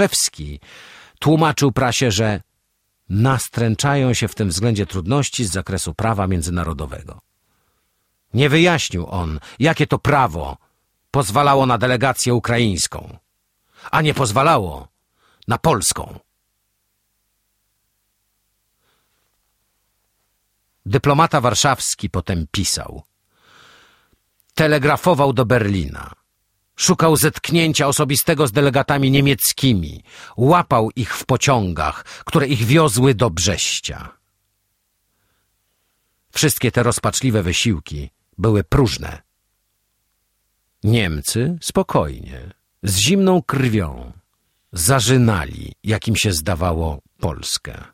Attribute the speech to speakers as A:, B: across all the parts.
A: Tcharzewski tłumaczył prasie, że nastręczają się w tym względzie trudności z zakresu prawa międzynarodowego. Nie wyjaśnił on, jakie to prawo pozwalało na delegację ukraińską, a nie pozwalało na polską. Dyplomata warszawski potem pisał. Telegrafował do Berlina. Szukał zetknięcia osobistego z delegatami niemieckimi. Łapał ich w pociągach, które ich wiozły do Brześcia. Wszystkie te rozpaczliwe wysiłki były próżne. Niemcy spokojnie, z zimną krwią, zażynali, jakim się zdawało, Polskę.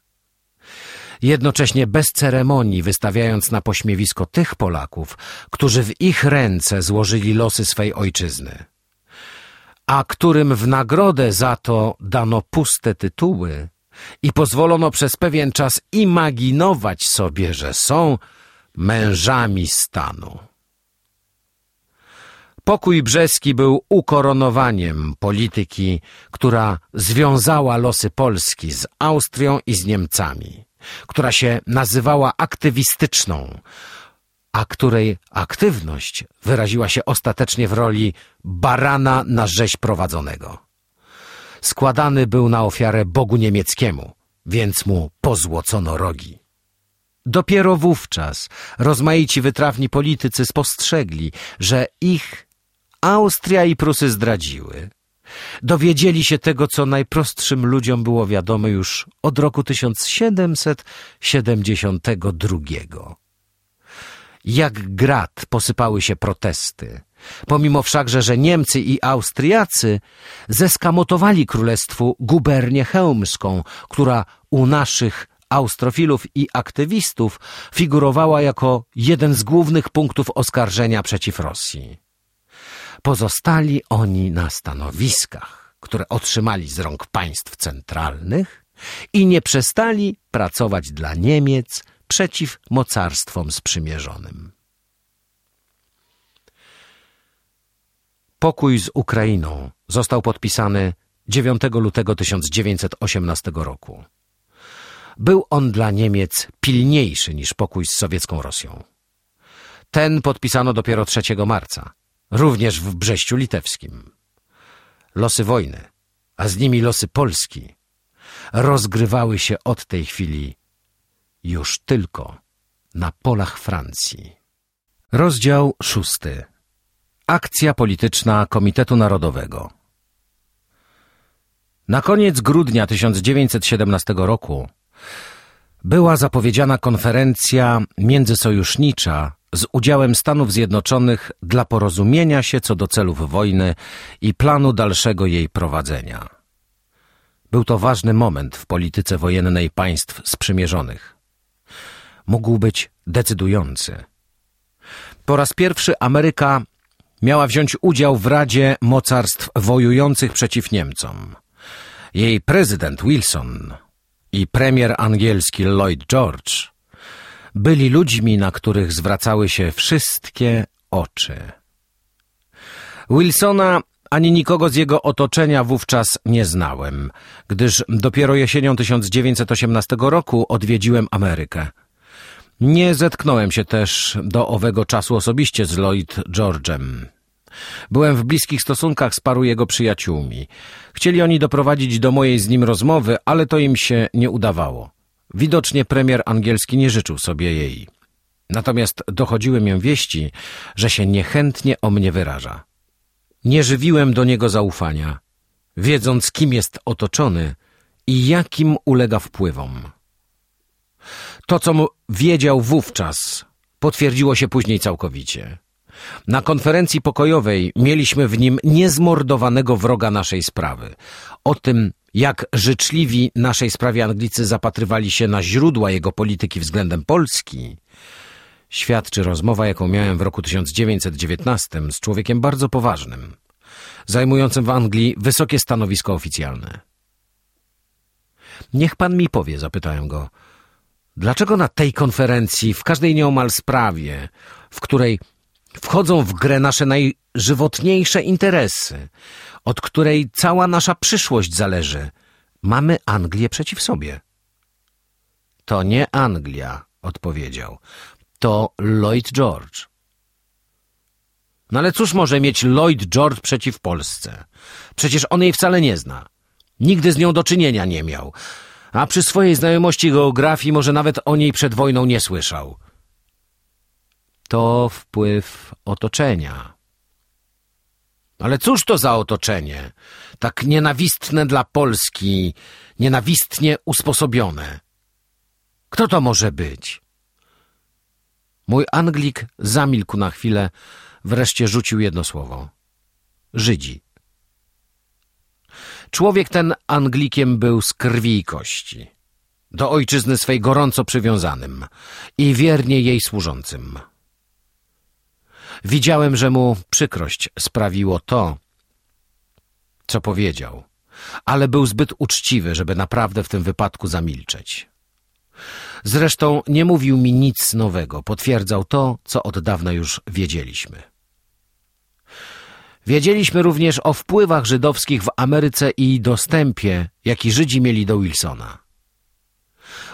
A: Jednocześnie bez ceremonii wystawiając na pośmiewisko tych Polaków, którzy w ich ręce złożyli losy swej ojczyzny, a którym w nagrodę za to dano puste tytuły i pozwolono przez pewien czas imaginować sobie, że są mężami stanu. Pokój brzeski był ukoronowaniem polityki, która związała losy Polski z Austrią i z Niemcami, która się nazywała aktywistyczną, a której aktywność wyraziła się ostatecznie w roli barana na rzeź prowadzonego. Składany był na ofiarę Bogu niemieckiemu, więc mu pozłocono rogi. Dopiero wówczas rozmaici wytrawni politycy spostrzegli, że ich Austria i Prusy zdradziły. Dowiedzieli się tego, co najprostszym ludziom było wiadome już od roku 1772. Jak grad posypały się protesty, pomimo wszakże, że Niemcy i Austriacy zeskamotowali królestwu gubernię chełmską, która u naszych austrofilów i aktywistów figurowała jako jeden z głównych punktów oskarżenia przeciw Rosji. Pozostali oni na stanowiskach, które otrzymali z rąk państw centralnych i nie przestali pracować dla Niemiec przeciw mocarstwom sprzymierzonym. Pokój z Ukrainą został podpisany 9 lutego 1918 roku. Był on dla Niemiec pilniejszy niż pokój z sowiecką Rosją. Ten podpisano dopiero 3 marca, również w Brześciu Litewskim. Losy wojny, a z nimi losy Polski, rozgrywały się od tej chwili już tylko na polach Francji. Rozdział szósty. Akcja polityczna Komitetu Narodowego. Na koniec grudnia 1917 roku była zapowiedziana konferencja międzysojusznicza z udziałem Stanów Zjednoczonych dla porozumienia się co do celów wojny i planu dalszego jej prowadzenia. Był to ważny moment w polityce wojennej państw sprzymierzonych. Mógł być decydujący. Po raz pierwszy Ameryka miała wziąć udział w Radzie Mocarstw Wojujących przeciw Niemcom. Jej prezydent Wilson i premier angielski Lloyd George byli ludźmi, na których zwracały się wszystkie oczy. Wilsona ani nikogo z jego otoczenia wówczas nie znałem, gdyż dopiero jesienią 1918 roku odwiedziłem Amerykę. Nie zetknąłem się też do owego czasu osobiście z Lloyd George'em. Byłem w bliskich stosunkach z paru jego przyjaciółmi. Chcieli oni doprowadzić do mojej z nim rozmowy, ale to im się nie udawało. Widocznie premier angielski nie życzył sobie jej. Natomiast dochodziły mię wieści, że się niechętnie o mnie wyraża. Nie żywiłem do niego zaufania, wiedząc kim jest otoczony i jakim ulega wpływom. To, co wiedział wówczas, potwierdziło się później całkowicie. Na konferencji pokojowej mieliśmy w nim niezmordowanego wroga naszej sprawy. O tym, jak życzliwi naszej sprawie Anglicy zapatrywali się na źródła jego polityki względem Polski, świadczy rozmowa, jaką miałem w roku 1919 z człowiekiem bardzo poważnym, zajmującym w Anglii wysokie stanowisko oficjalne. Niech pan mi powie, zapytałem go, dlaczego na tej konferencji, w każdej nieomal sprawie, w której Wchodzą w grę nasze najżywotniejsze interesy, od której cała nasza przyszłość zależy. Mamy Anglię przeciw sobie. To nie Anglia, odpowiedział. To Lloyd George. No ale cóż może mieć Lloyd George przeciw Polsce? Przecież on jej wcale nie zna. Nigdy z nią do czynienia nie miał. A przy swojej znajomości geografii może nawet o niej przed wojną nie słyszał. To wpływ otoczenia. Ale cóż to za otoczenie? Tak nienawistne dla Polski, nienawistnie usposobione. Kto to może być? Mój Anglik zamilkł na chwilę, wreszcie rzucił jedno słowo. Żydzi. Człowiek ten Anglikiem był z krwi i kości. Do ojczyzny swej gorąco przywiązanym i wiernie jej służącym. Widziałem, że mu przykrość sprawiło to, co powiedział, ale był zbyt uczciwy, żeby naprawdę w tym wypadku zamilczeć. Zresztą nie mówił mi nic nowego, potwierdzał to, co od dawna już wiedzieliśmy. Wiedzieliśmy również o wpływach żydowskich w Ameryce i dostępie, jaki Żydzi mieli do Wilsona.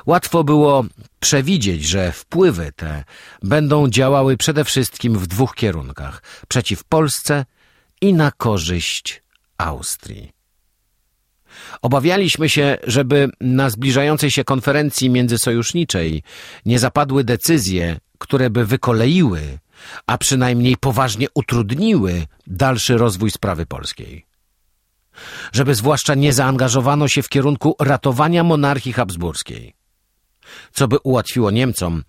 A: Łatwo było przewidzieć, że wpływy te będą działały przede wszystkim w dwóch kierunkach przeciw Polsce i na korzyść Austrii. Obawialiśmy się, żeby na zbliżającej się konferencji międzysojuszniczej nie zapadły decyzje, które by wykoleiły, a przynajmniej poważnie utrudniły dalszy rozwój sprawy polskiej. Żeby zwłaszcza nie zaangażowano się w kierunku ratowania monarchii habsburskiej. Co by ułatwiło Niemcom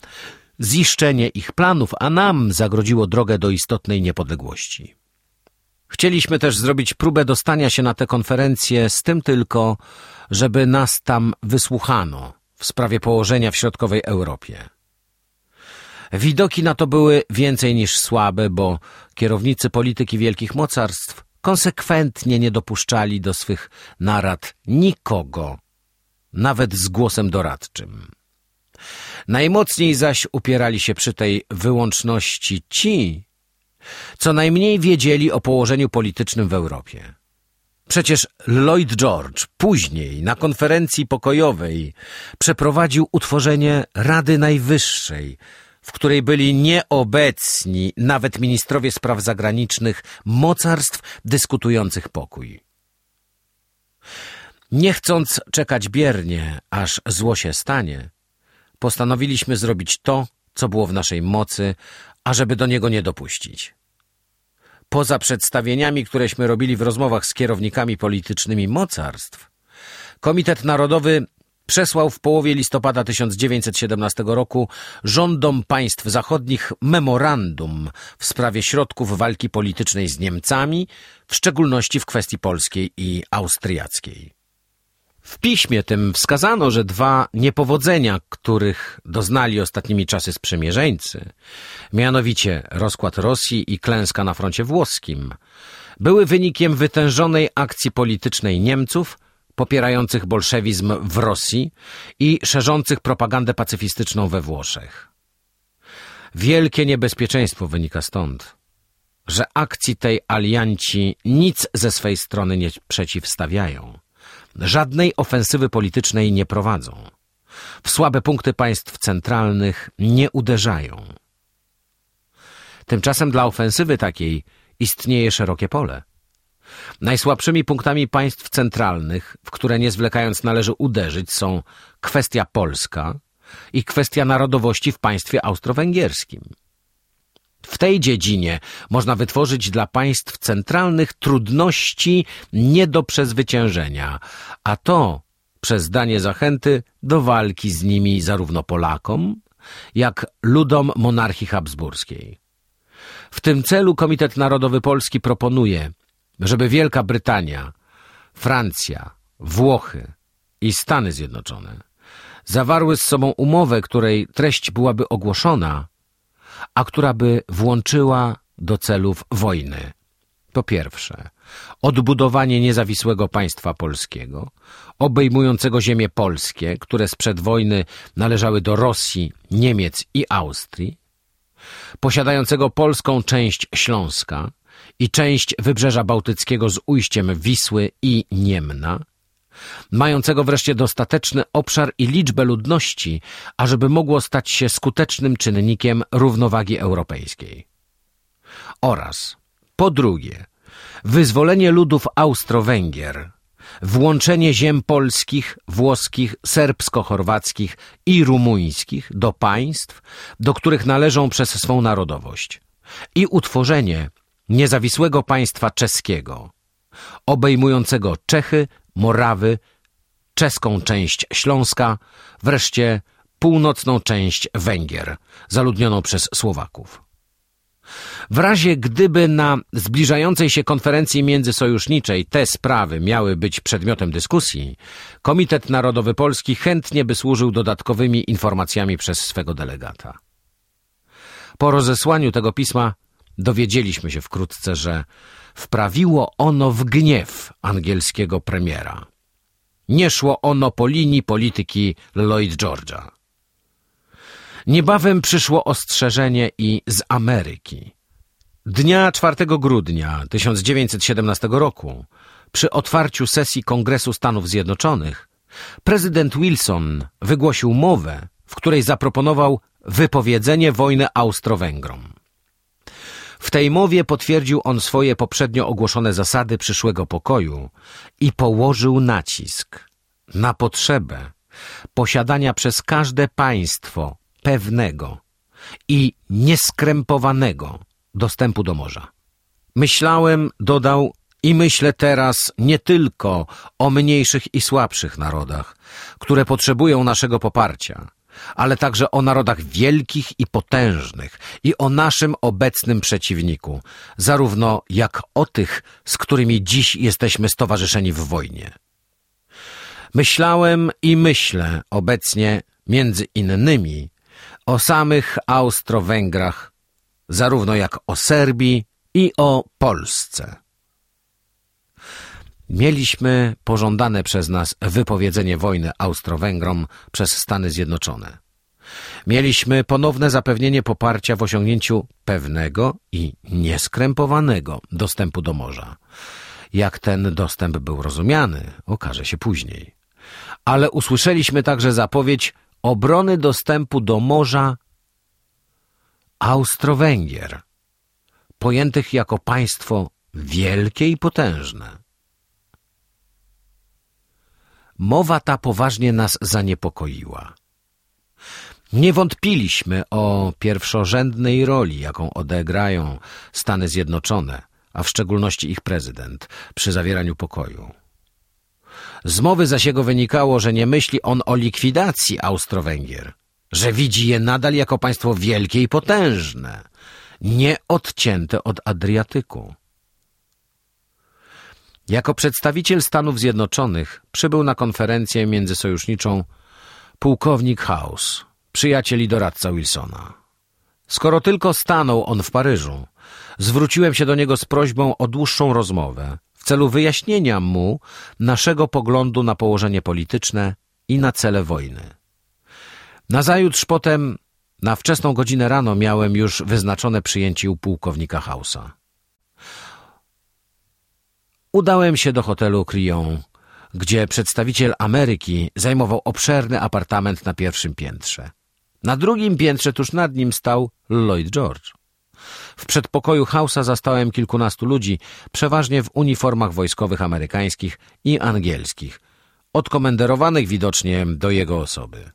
A: ziszczenie ich planów, a nam zagrodziło drogę do istotnej niepodległości. Chcieliśmy też zrobić próbę dostania się na tę konferencję z tym tylko, żeby nas tam wysłuchano w sprawie położenia w środkowej Europie. Widoki na to były więcej niż słabe, bo kierownicy polityki wielkich mocarstw konsekwentnie nie dopuszczali do swych narad nikogo, nawet z głosem doradczym. Najmocniej zaś upierali się przy tej wyłączności ci, co najmniej wiedzieli o położeniu politycznym w Europie. Przecież Lloyd George później na konferencji pokojowej przeprowadził utworzenie Rady Najwyższej, w której byli nieobecni nawet ministrowie spraw zagranicznych mocarstw dyskutujących pokój. Nie chcąc czekać biernie, aż zło się stanie, postanowiliśmy zrobić to, co było w naszej mocy, ażeby do niego nie dopuścić. Poza przedstawieniami, któreśmy robili w rozmowach z kierownikami politycznymi mocarstw, Komitet Narodowy przesłał w połowie listopada 1917 roku rządom państw zachodnich memorandum w sprawie środków walki politycznej z Niemcami, w szczególności w kwestii polskiej i austriackiej. W piśmie tym wskazano, że dwa niepowodzenia, których doznali ostatnimi czasy sprzymierzeńcy, mianowicie rozkład Rosji i klęska na froncie włoskim, były wynikiem wytężonej akcji politycznej Niemców popierających bolszewizm w Rosji i szerzących propagandę pacyfistyczną we Włoszech. Wielkie niebezpieczeństwo wynika stąd, że akcji tej alianci nic ze swej strony nie przeciwstawiają żadnej ofensywy politycznej nie prowadzą. W słabe punkty państw centralnych nie uderzają. Tymczasem dla ofensywy takiej istnieje szerokie pole. Najsłabszymi punktami państw centralnych, w które nie zwlekając należy uderzyć, są kwestia polska i kwestia narodowości w państwie austro-węgierskim. W tej dziedzinie można wytworzyć dla państw centralnych trudności nie do przezwyciężenia, a to przez danie zachęty do walki z nimi zarówno Polakom, jak ludom monarchii habsburskiej. W tym celu Komitet Narodowy Polski proponuje, żeby Wielka Brytania, Francja, Włochy i Stany Zjednoczone zawarły z sobą umowę, której treść byłaby ogłoszona a która by włączyła do celów wojny. Po pierwsze, odbudowanie niezawisłego państwa polskiego, obejmującego ziemie polskie, które sprzed wojny należały do Rosji, Niemiec i Austrii. posiadającego polską część Śląska i część Wybrzeża Bałtyckiego z ujściem Wisły i Niemna, mającego wreszcie dostateczny obszar i liczbę ludności, ażeby mogło stać się skutecznym czynnikiem równowagi europejskiej. Oraz po drugie, wyzwolenie ludów Austro-Węgier, włączenie ziem polskich, włoskich, serbsko-chorwackich i rumuńskich do państw, do których należą przez swą narodowość i utworzenie niezawisłego państwa czeskiego, obejmującego Czechy, Morawy, czeską część Śląska, wreszcie północną część Węgier, zaludnioną przez Słowaków. W razie gdyby na zbliżającej się konferencji międzysojuszniczej te sprawy miały być przedmiotem dyskusji, Komitet Narodowy Polski chętnie by służył dodatkowymi informacjami przez swego delegata. Po rozesłaniu tego pisma dowiedzieliśmy się wkrótce, że wprawiło ono w gniew angielskiego premiera. Nie szło ono po linii polityki Lloyd George'a. Niebawem przyszło ostrzeżenie i z Ameryki. Dnia 4 grudnia 1917 roku, przy otwarciu sesji Kongresu Stanów Zjednoczonych, prezydent Wilson wygłosił mowę, w której zaproponował wypowiedzenie wojny Austro-Węgrom. W tej mowie potwierdził on swoje poprzednio ogłoszone zasady przyszłego pokoju i położył nacisk na potrzebę posiadania przez każde państwo pewnego i nieskrępowanego dostępu do morza. Myślałem, dodał, i myślę teraz nie tylko o mniejszych i słabszych narodach, które potrzebują naszego poparcia, ale także o narodach wielkich i potężnych i o naszym obecnym przeciwniku, zarówno jak o tych, z którymi dziś jesteśmy stowarzyszeni w wojnie. Myślałem i myślę obecnie między innymi o samych Austro-Węgrach, zarówno jak o Serbii i o Polsce. Mieliśmy pożądane przez nas wypowiedzenie wojny Austro-Węgrom przez Stany Zjednoczone. Mieliśmy ponowne zapewnienie poparcia w osiągnięciu pewnego i nieskrępowanego dostępu do morza. Jak ten dostęp był rozumiany, okaże się później. Ale usłyszeliśmy także zapowiedź obrony dostępu do morza Austro-Węgier, pojętych jako państwo wielkie i potężne. Mowa ta poważnie nas zaniepokoiła. Nie wątpiliśmy o pierwszorzędnej roli, jaką odegrają Stany Zjednoczone, a w szczególności ich prezydent, przy zawieraniu pokoju. Z mowy zaś jego wynikało, że nie myśli on o likwidacji Austro-Węgier, że widzi je nadal jako państwo wielkie i potężne, nie odcięte od Adriatyku. Jako przedstawiciel Stanów Zjednoczonych przybył na konferencję międzysojuszniczą pułkownik House, przyjaciel i doradca Wilsona. Skoro tylko stanął on w Paryżu, zwróciłem się do niego z prośbą o dłuższą rozmowę w celu wyjaśnienia mu naszego poglądu na położenie polityczne i na cele wojny. Nazajutrz potem, na wczesną godzinę rano, miałem już wyznaczone przyjęcie u pułkownika Hausa. Udałem się do hotelu Crillon, gdzie przedstawiciel Ameryki zajmował obszerny apartament na pierwszym piętrze. Na drugim piętrze tuż nad nim stał Lloyd George. W przedpokoju Hausa zastałem kilkunastu ludzi, przeważnie w uniformach wojskowych amerykańskich i angielskich, odkomenderowanych widocznie do jego osoby.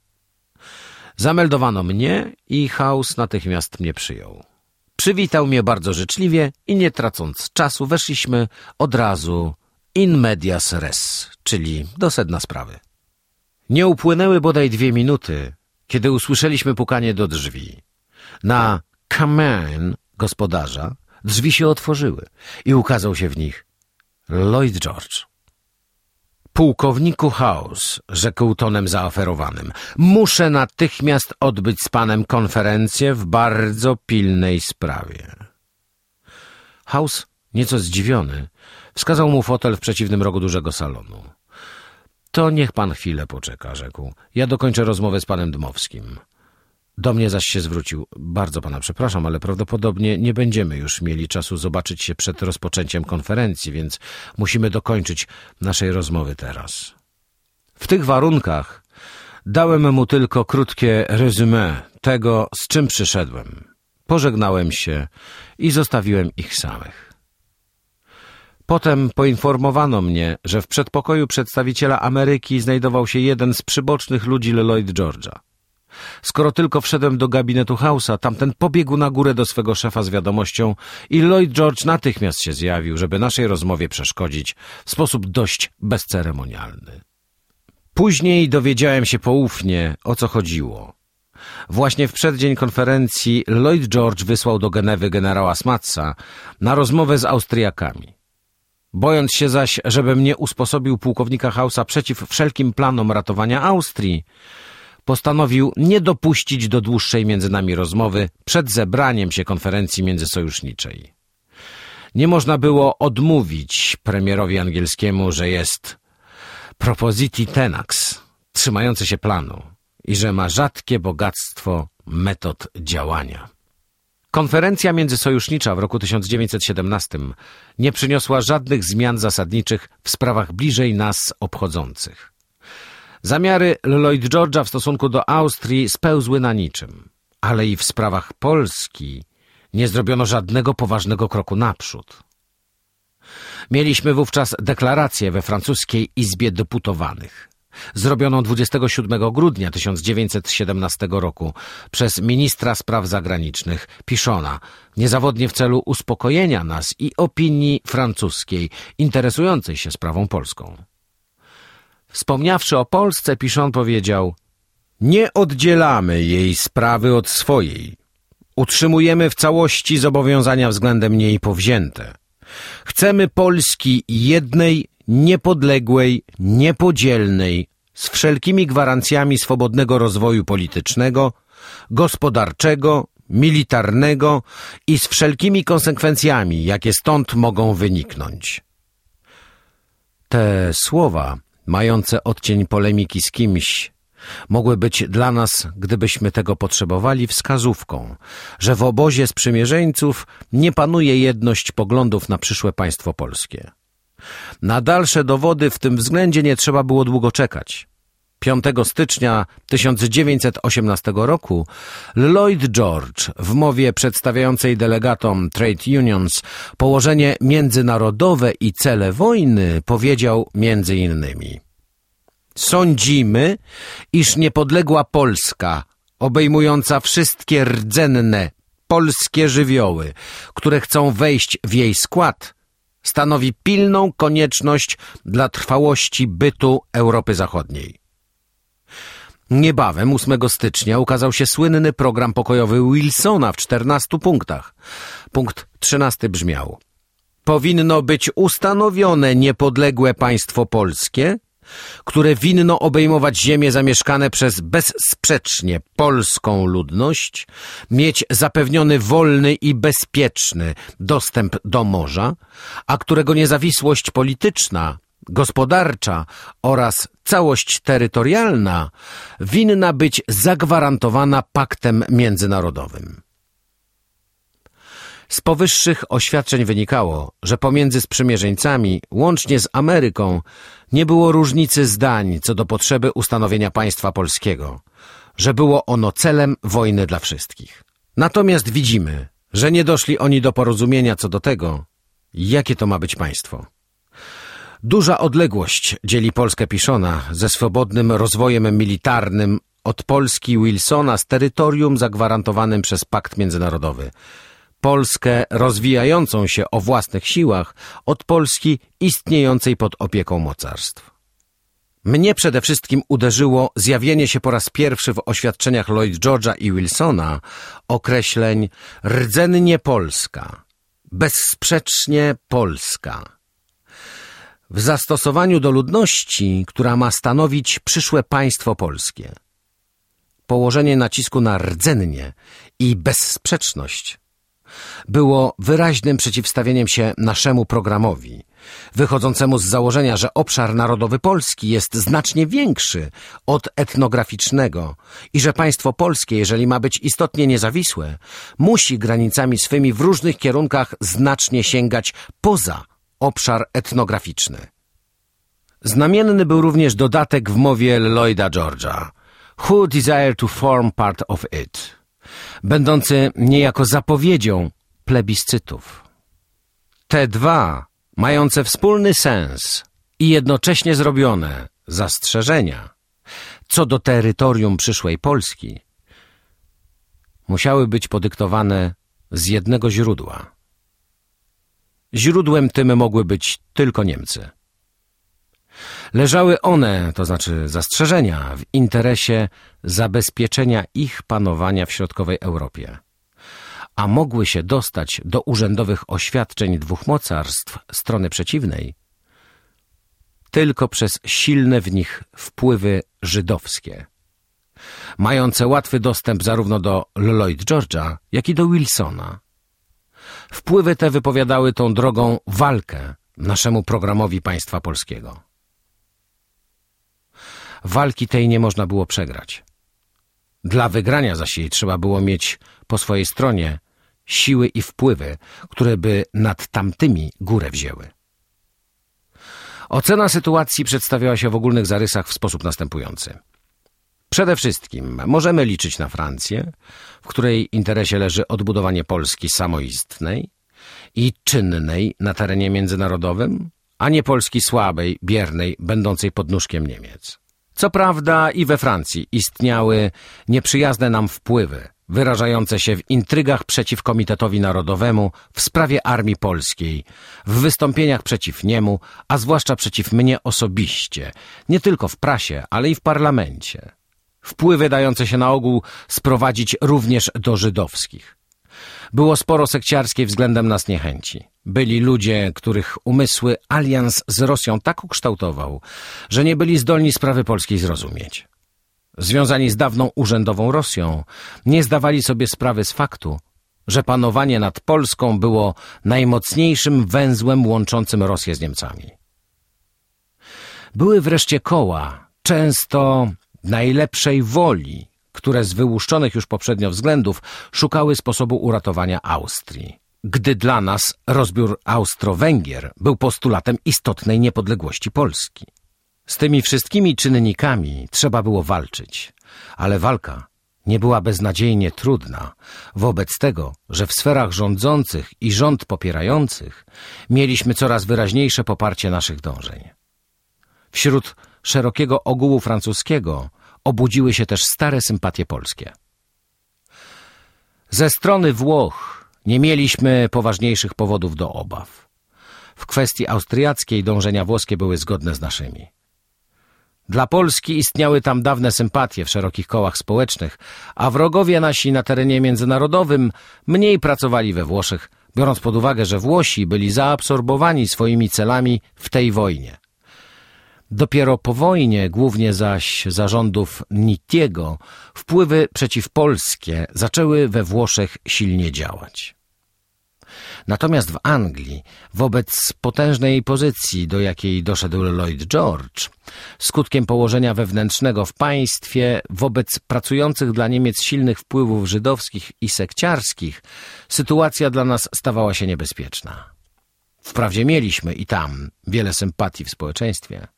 A: Zameldowano mnie i Haus natychmiast mnie przyjął. Przywitał mnie bardzo życzliwie i nie tracąc czasu weszliśmy od razu in medias res, czyli do sedna sprawy. Nie upłynęły bodaj dwie minuty, kiedy usłyszeliśmy pukanie do drzwi. Na command gospodarza drzwi się otworzyły i ukazał się w nich Lloyd George. Pułkowniku House, rzekł tonem zaoferowanym, muszę natychmiast odbyć z panem konferencję w bardzo pilnej sprawie. House, nieco zdziwiony, wskazał mu fotel w przeciwnym rogu dużego salonu. To niech pan chwilę poczeka, rzekł. Ja dokończę rozmowę z panem Dmowskim. Do mnie zaś się zwrócił. Bardzo pana przepraszam, ale prawdopodobnie nie będziemy już mieli czasu zobaczyć się przed rozpoczęciem konferencji, więc musimy dokończyć naszej rozmowy teraz. W tych warunkach dałem mu tylko krótkie resume tego, z czym przyszedłem. Pożegnałem się i zostawiłem ich samych. Potem poinformowano mnie, że w przedpokoju przedstawiciela Ameryki znajdował się jeden z przybocznych ludzi Lloyd George'a. Skoro tylko wszedłem do gabinetu House'a, tamten pobiegł na górę do swego szefa z wiadomością i Lloyd George natychmiast się zjawił, żeby naszej rozmowie przeszkodzić w sposób dość bezceremonialny. Później dowiedziałem się poufnie, o co chodziło. Właśnie w przeddzień konferencji Lloyd George wysłał do Genewy generała Smatsa na rozmowę z Austriakami. Bojąc się zaś, żebym nie usposobił pułkownika Hausa przeciw wszelkim planom ratowania Austrii, postanowił nie dopuścić do dłuższej między nami rozmowy przed zebraniem się konferencji międzysojuszniczej. Nie można było odmówić premierowi angielskiemu, że jest propositi tenax, trzymający się planu i że ma rzadkie bogactwo metod działania. Konferencja międzysojusznicza w roku 1917 nie przyniosła żadnych zmian zasadniczych w sprawach bliżej nas obchodzących. Zamiary Lloyd George'a w stosunku do Austrii spełzły na niczym, ale i w sprawach Polski nie zrobiono żadnego poważnego kroku naprzód. Mieliśmy wówczas deklarację we francuskiej Izbie Deputowanych, zrobioną 27 grudnia 1917 roku przez ministra spraw zagranicznych Piszona, niezawodnie w celu uspokojenia nas i opinii francuskiej interesującej się sprawą polską. Wspomniawszy o Polsce, Piszon powiedział Nie oddzielamy jej sprawy od swojej. Utrzymujemy w całości zobowiązania względem niej powzięte. Chcemy Polski jednej, niepodległej, niepodzielnej, z wszelkimi gwarancjami swobodnego rozwoju politycznego, gospodarczego, militarnego i z wszelkimi konsekwencjami, jakie stąd mogą wyniknąć. Te słowa mające odcień polemiki z kimś, mogły być dla nas, gdybyśmy tego potrzebowali, wskazówką, że w obozie sprzymierzeńców nie panuje jedność poglądów na przyszłe państwo polskie. Na dalsze dowody w tym względzie nie trzeba było długo czekać. 5 stycznia 1918 roku Lloyd George w mowie przedstawiającej delegatom Trade Unions położenie międzynarodowe i cele wojny powiedział między innymi Sądzimy, iż niepodległa Polska, obejmująca wszystkie rdzenne polskie żywioły, które chcą wejść w jej skład, stanowi pilną konieczność dla trwałości bytu Europy Zachodniej. Niebawem 8 stycznia ukazał się słynny program pokojowy Wilsona w 14 punktach. Punkt 13 brzmiał Powinno być ustanowione niepodległe państwo polskie, które winno obejmować ziemie zamieszkane przez bezsprzecznie polską ludność, mieć zapewniony wolny i bezpieczny dostęp do morza, a którego niezawisłość polityczna gospodarcza oraz całość terytorialna winna być zagwarantowana paktem międzynarodowym. Z powyższych oświadczeń wynikało, że pomiędzy sprzymierzeńcami, łącznie z Ameryką, nie było różnicy zdań co do potrzeby ustanowienia państwa polskiego, że było ono celem wojny dla wszystkich. Natomiast widzimy, że nie doszli oni do porozumienia co do tego, jakie to ma być państwo. Duża odległość dzieli Polskę Piszona ze swobodnym rozwojem militarnym od Polski Wilsona z terytorium zagwarantowanym przez Pakt Międzynarodowy. Polskę rozwijającą się o własnych siłach od Polski istniejącej pod opieką mocarstw. Mnie przede wszystkim uderzyło zjawienie się po raz pierwszy w oświadczeniach Lloyd George'a i Wilsona określeń rdzennie Polska, bezsprzecznie Polska, w zastosowaniu do ludności, która ma stanowić przyszłe państwo polskie. Położenie nacisku na rdzennie i bezsprzeczność było wyraźnym przeciwstawieniem się naszemu programowi – wychodzącemu z założenia, że obszar narodowy Polski jest znacznie większy od etnograficznego i że państwo polskie, jeżeli ma być istotnie niezawisłe, musi granicami swymi w różnych kierunkach znacznie sięgać poza obszar etnograficzny. Znamienny był również dodatek w mowie Lloyda George'a Who desire to form part of it, będący niejako zapowiedzią plebiscytów. Te dwa, mające wspólny sens i jednocześnie zrobione zastrzeżenia co do terytorium przyszłej Polski, musiały być podyktowane z jednego źródła. Źródłem tym mogły być tylko Niemcy. Leżały one, to znaczy zastrzeżenia, w interesie zabezpieczenia ich panowania w środkowej Europie, a mogły się dostać do urzędowych oświadczeń dwóch mocarstw strony przeciwnej tylko przez silne w nich wpływy żydowskie, mające łatwy dostęp zarówno do Lloyd George'a, jak i do Wilsona. Wpływy te wypowiadały tą drogą walkę naszemu programowi państwa polskiego. Walki tej nie można było przegrać. Dla wygrania zaś jej trzeba było mieć po swojej stronie siły i wpływy, które by nad tamtymi górę wzięły. Ocena sytuacji przedstawiała się w ogólnych zarysach w sposób następujący. Przede wszystkim możemy liczyć na Francję, w której interesie leży odbudowanie Polski samoistnej i czynnej na terenie międzynarodowym, a nie Polski słabej, biernej, będącej pod nóżkiem Niemiec. Co prawda i we Francji istniały nieprzyjazne nam wpływy, wyrażające się w intrygach przeciw Komitetowi Narodowemu w sprawie Armii Polskiej, w wystąpieniach przeciw niemu, a zwłaszcza przeciw mnie osobiście, nie tylko w prasie, ale i w parlamencie. Wpływy dające się na ogół sprowadzić również do żydowskich. Było sporo sekciarskiej względem nas niechęci. Byli ludzie, których umysły alians z Rosją tak ukształtował, że nie byli zdolni sprawy polskiej zrozumieć. Związani z dawną urzędową Rosją, nie zdawali sobie sprawy z faktu, że panowanie nad Polską było najmocniejszym węzłem łączącym Rosję z Niemcami. Były wreszcie koła, często najlepszej woli, które z wyłuszczonych już poprzednio względów szukały sposobu uratowania Austrii. Gdy dla nas rozbiór Austro-Węgier był postulatem istotnej niepodległości Polski. Z tymi wszystkimi czynnikami trzeba było walczyć, ale walka nie była beznadziejnie trudna wobec tego, że w sferach rządzących i rząd popierających mieliśmy coraz wyraźniejsze poparcie naszych dążeń. Wśród szerokiego ogółu francuskiego obudziły się też stare sympatie polskie. Ze strony Włoch nie mieliśmy poważniejszych powodów do obaw. W kwestii austriackiej dążenia włoskie były zgodne z naszymi. Dla Polski istniały tam dawne sympatie w szerokich kołach społecznych, a wrogowie nasi na terenie międzynarodowym mniej pracowali we Włoszech, biorąc pod uwagę, że Włosi byli zaabsorbowani swoimi celami w tej wojnie. Dopiero po wojnie, głównie zaś zarządów Nitiego, wpływy przeciwpolskie zaczęły we Włoszech silnie działać. Natomiast w Anglii, wobec potężnej pozycji, do jakiej doszedł Lloyd George, skutkiem położenia wewnętrznego w państwie, wobec pracujących dla Niemiec silnych wpływów żydowskich i sekciarskich, sytuacja dla nas stawała się niebezpieczna. Wprawdzie mieliśmy i tam wiele sympatii w społeczeństwie –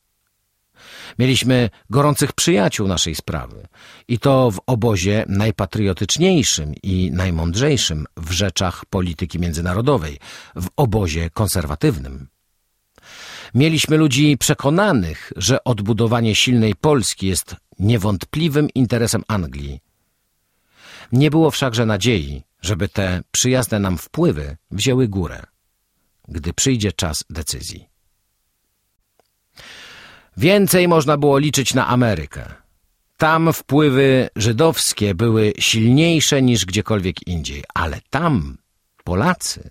A: Mieliśmy gorących przyjaciół naszej sprawy i to w obozie najpatriotyczniejszym i najmądrzejszym w rzeczach polityki międzynarodowej, w obozie konserwatywnym. Mieliśmy ludzi przekonanych, że odbudowanie silnej Polski jest niewątpliwym interesem Anglii. Nie było wszakże nadziei, żeby te przyjazne nam wpływy wzięły górę, gdy przyjdzie czas decyzji. Więcej można było liczyć na Amerykę. Tam wpływy żydowskie były silniejsze niż gdziekolwiek indziej, ale tam Polacy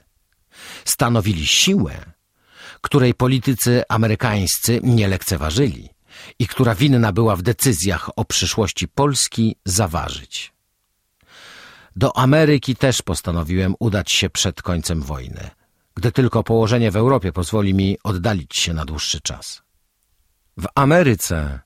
A: stanowili siłę, której politycy amerykańscy nie lekceważyli i która winna była w decyzjach o przyszłości Polski zaważyć. Do Ameryki też postanowiłem udać się przed końcem wojny, gdy tylko położenie w Europie pozwoli mi oddalić się na dłuższy czas. W Ameryce,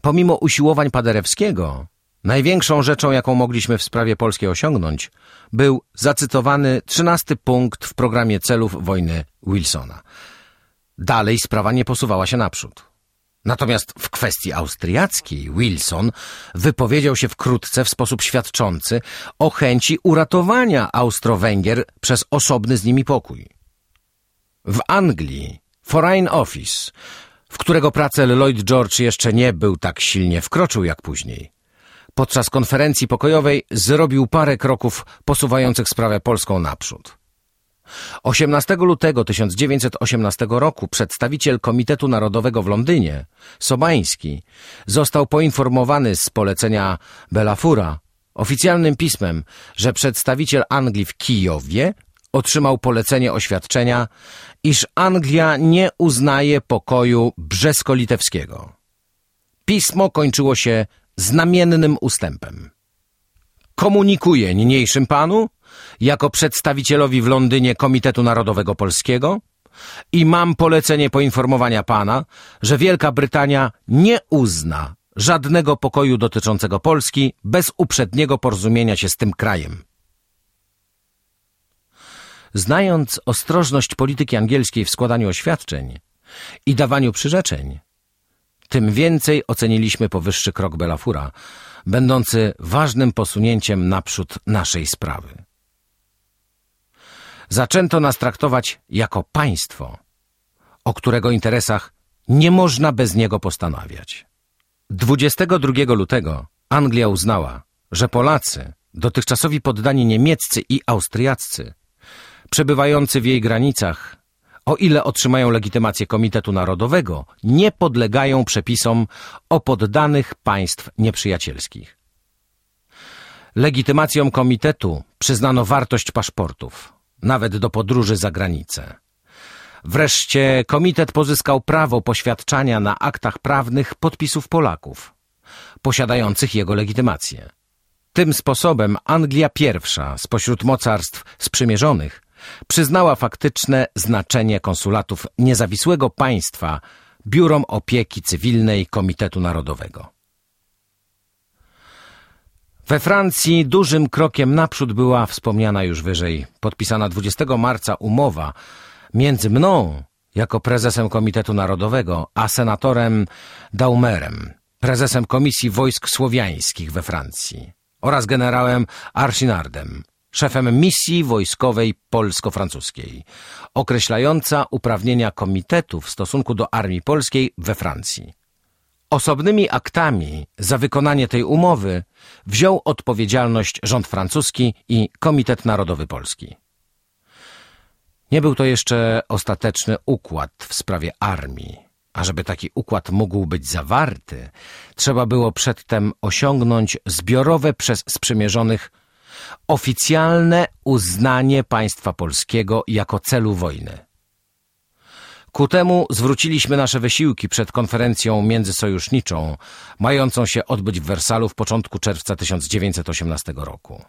A: pomimo usiłowań Paderewskiego, największą rzeczą, jaką mogliśmy w sprawie polskiej osiągnąć, był zacytowany trzynasty punkt w programie celów wojny Wilsona. Dalej sprawa nie posuwała się naprzód. Natomiast w kwestii austriackiej Wilson wypowiedział się wkrótce w sposób świadczący o chęci uratowania Austro-Węgier przez osobny z nimi pokój. W Anglii Foreign Office, w którego pracę Lloyd George jeszcze nie był tak silnie wkroczył jak później, podczas konferencji pokojowej zrobił parę kroków posuwających sprawę polską naprzód. 18 lutego 1918 roku przedstawiciel Komitetu Narodowego w Londynie, Sobański, został poinformowany z polecenia Belafura oficjalnym pismem, że przedstawiciel Anglii w Kijowie otrzymał polecenie oświadczenia, iż Anglia nie uznaje pokoju brzesko-litewskiego. Pismo kończyło się znamiennym ustępem. Komunikuję niniejszym panu, jako przedstawicielowi w Londynie Komitetu Narodowego Polskiego i mam polecenie poinformowania pana, że Wielka Brytania nie uzna żadnego pokoju dotyczącego Polski bez uprzedniego porozumienia się z tym krajem. Znając ostrożność polityki angielskiej w składaniu oświadczeń i dawaniu przyrzeczeń, tym więcej oceniliśmy powyższy krok Belafura, będący ważnym posunięciem naprzód naszej sprawy. Zaczęto nas traktować jako państwo, o którego interesach nie można bez niego postanawiać. 22 lutego Anglia uznała, że Polacy, dotychczasowi poddani niemieccy i austriaccy, przebywający w jej granicach, o ile otrzymają legitymację Komitetu Narodowego, nie podlegają przepisom o poddanych państw nieprzyjacielskich. Legitymacją komitetu przyznano wartość paszportów, nawet do podróży za granicę. Wreszcie komitet pozyskał prawo poświadczania na aktach prawnych podpisów Polaków, posiadających jego legitymację. Tym sposobem Anglia pierwsza spośród mocarstw sprzymierzonych przyznała faktyczne znaczenie konsulatów niezawisłego państwa biurom opieki cywilnej Komitetu Narodowego. We Francji dużym krokiem naprzód była wspomniana już wyżej, podpisana 20 marca umowa między mną, jako prezesem Komitetu Narodowego, a senatorem Daumerem, prezesem Komisji Wojsk Słowiańskich we Francji oraz generałem Archinardem, szefem misji wojskowej polsko-francuskiej, określająca uprawnienia komitetu w stosunku do armii polskiej we Francji. Osobnymi aktami za wykonanie tej umowy wziął odpowiedzialność rząd francuski i Komitet Narodowy Polski. Nie był to jeszcze ostateczny układ w sprawie armii, a żeby taki układ mógł być zawarty, trzeba było przedtem osiągnąć zbiorowe przez sprzymierzonych oficjalne uznanie państwa polskiego jako celu wojny. Ku temu zwróciliśmy nasze wysiłki przed konferencją międzysojuszniczą, mającą się odbyć w Wersalu w początku czerwca 1918 roku.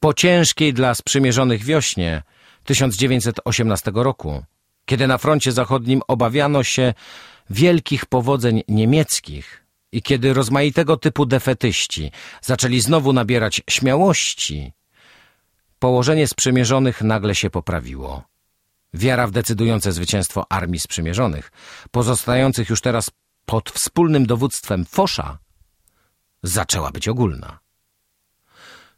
A: Po ciężkiej dla sprzymierzonych wiośnie 1918 roku, kiedy na froncie zachodnim obawiano się wielkich powodzeń niemieckich i kiedy rozmaitego typu defetyści zaczęli znowu nabierać śmiałości, położenie sprzymierzonych nagle się poprawiło. Wiara w decydujące zwycięstwo armii sprzymierzonych, pozostających już teraz pod wspólnym dowództwem Fosza, zaczęła być ogólna.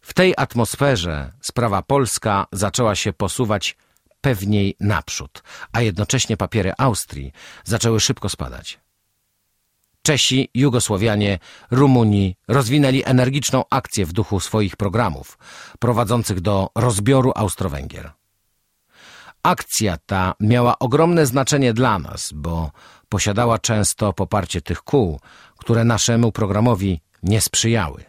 A: W tej atmosferze sprawa polska zaczęła się posuwać pewniej naprzód, a jednocześnie papiery Austrii zaczęły szybko spadać. Czesi, Jugosłowianie, Rumuni rozwinęli energiczną akcję w duchu swoich programów, prowadzących do rozbioru Austro-Węgier. Akcja ta miała ogromne znaczenie dla nas, bo posiadała często poparcie tych kół, które naszemu programowi nie sprzyjały.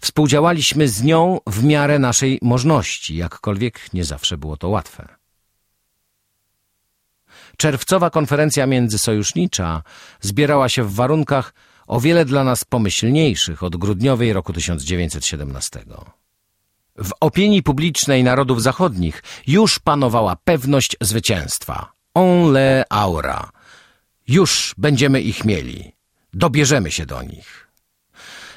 A: Współdziałaliśmy z nią w miarę naszej możności, jakkolwiek nie zawsze było to łatwe. Czerwcowa konferencja międzysojusznicza zbierała się w warunkach o wiele dla nas pomyślniejszych od grudniowej roku 1917. W opinii publicznej narodów zachodnich już panowała pewność zwycięstwa. On le aura. Już będziemy ich mieli. Dobierzemy się do nich.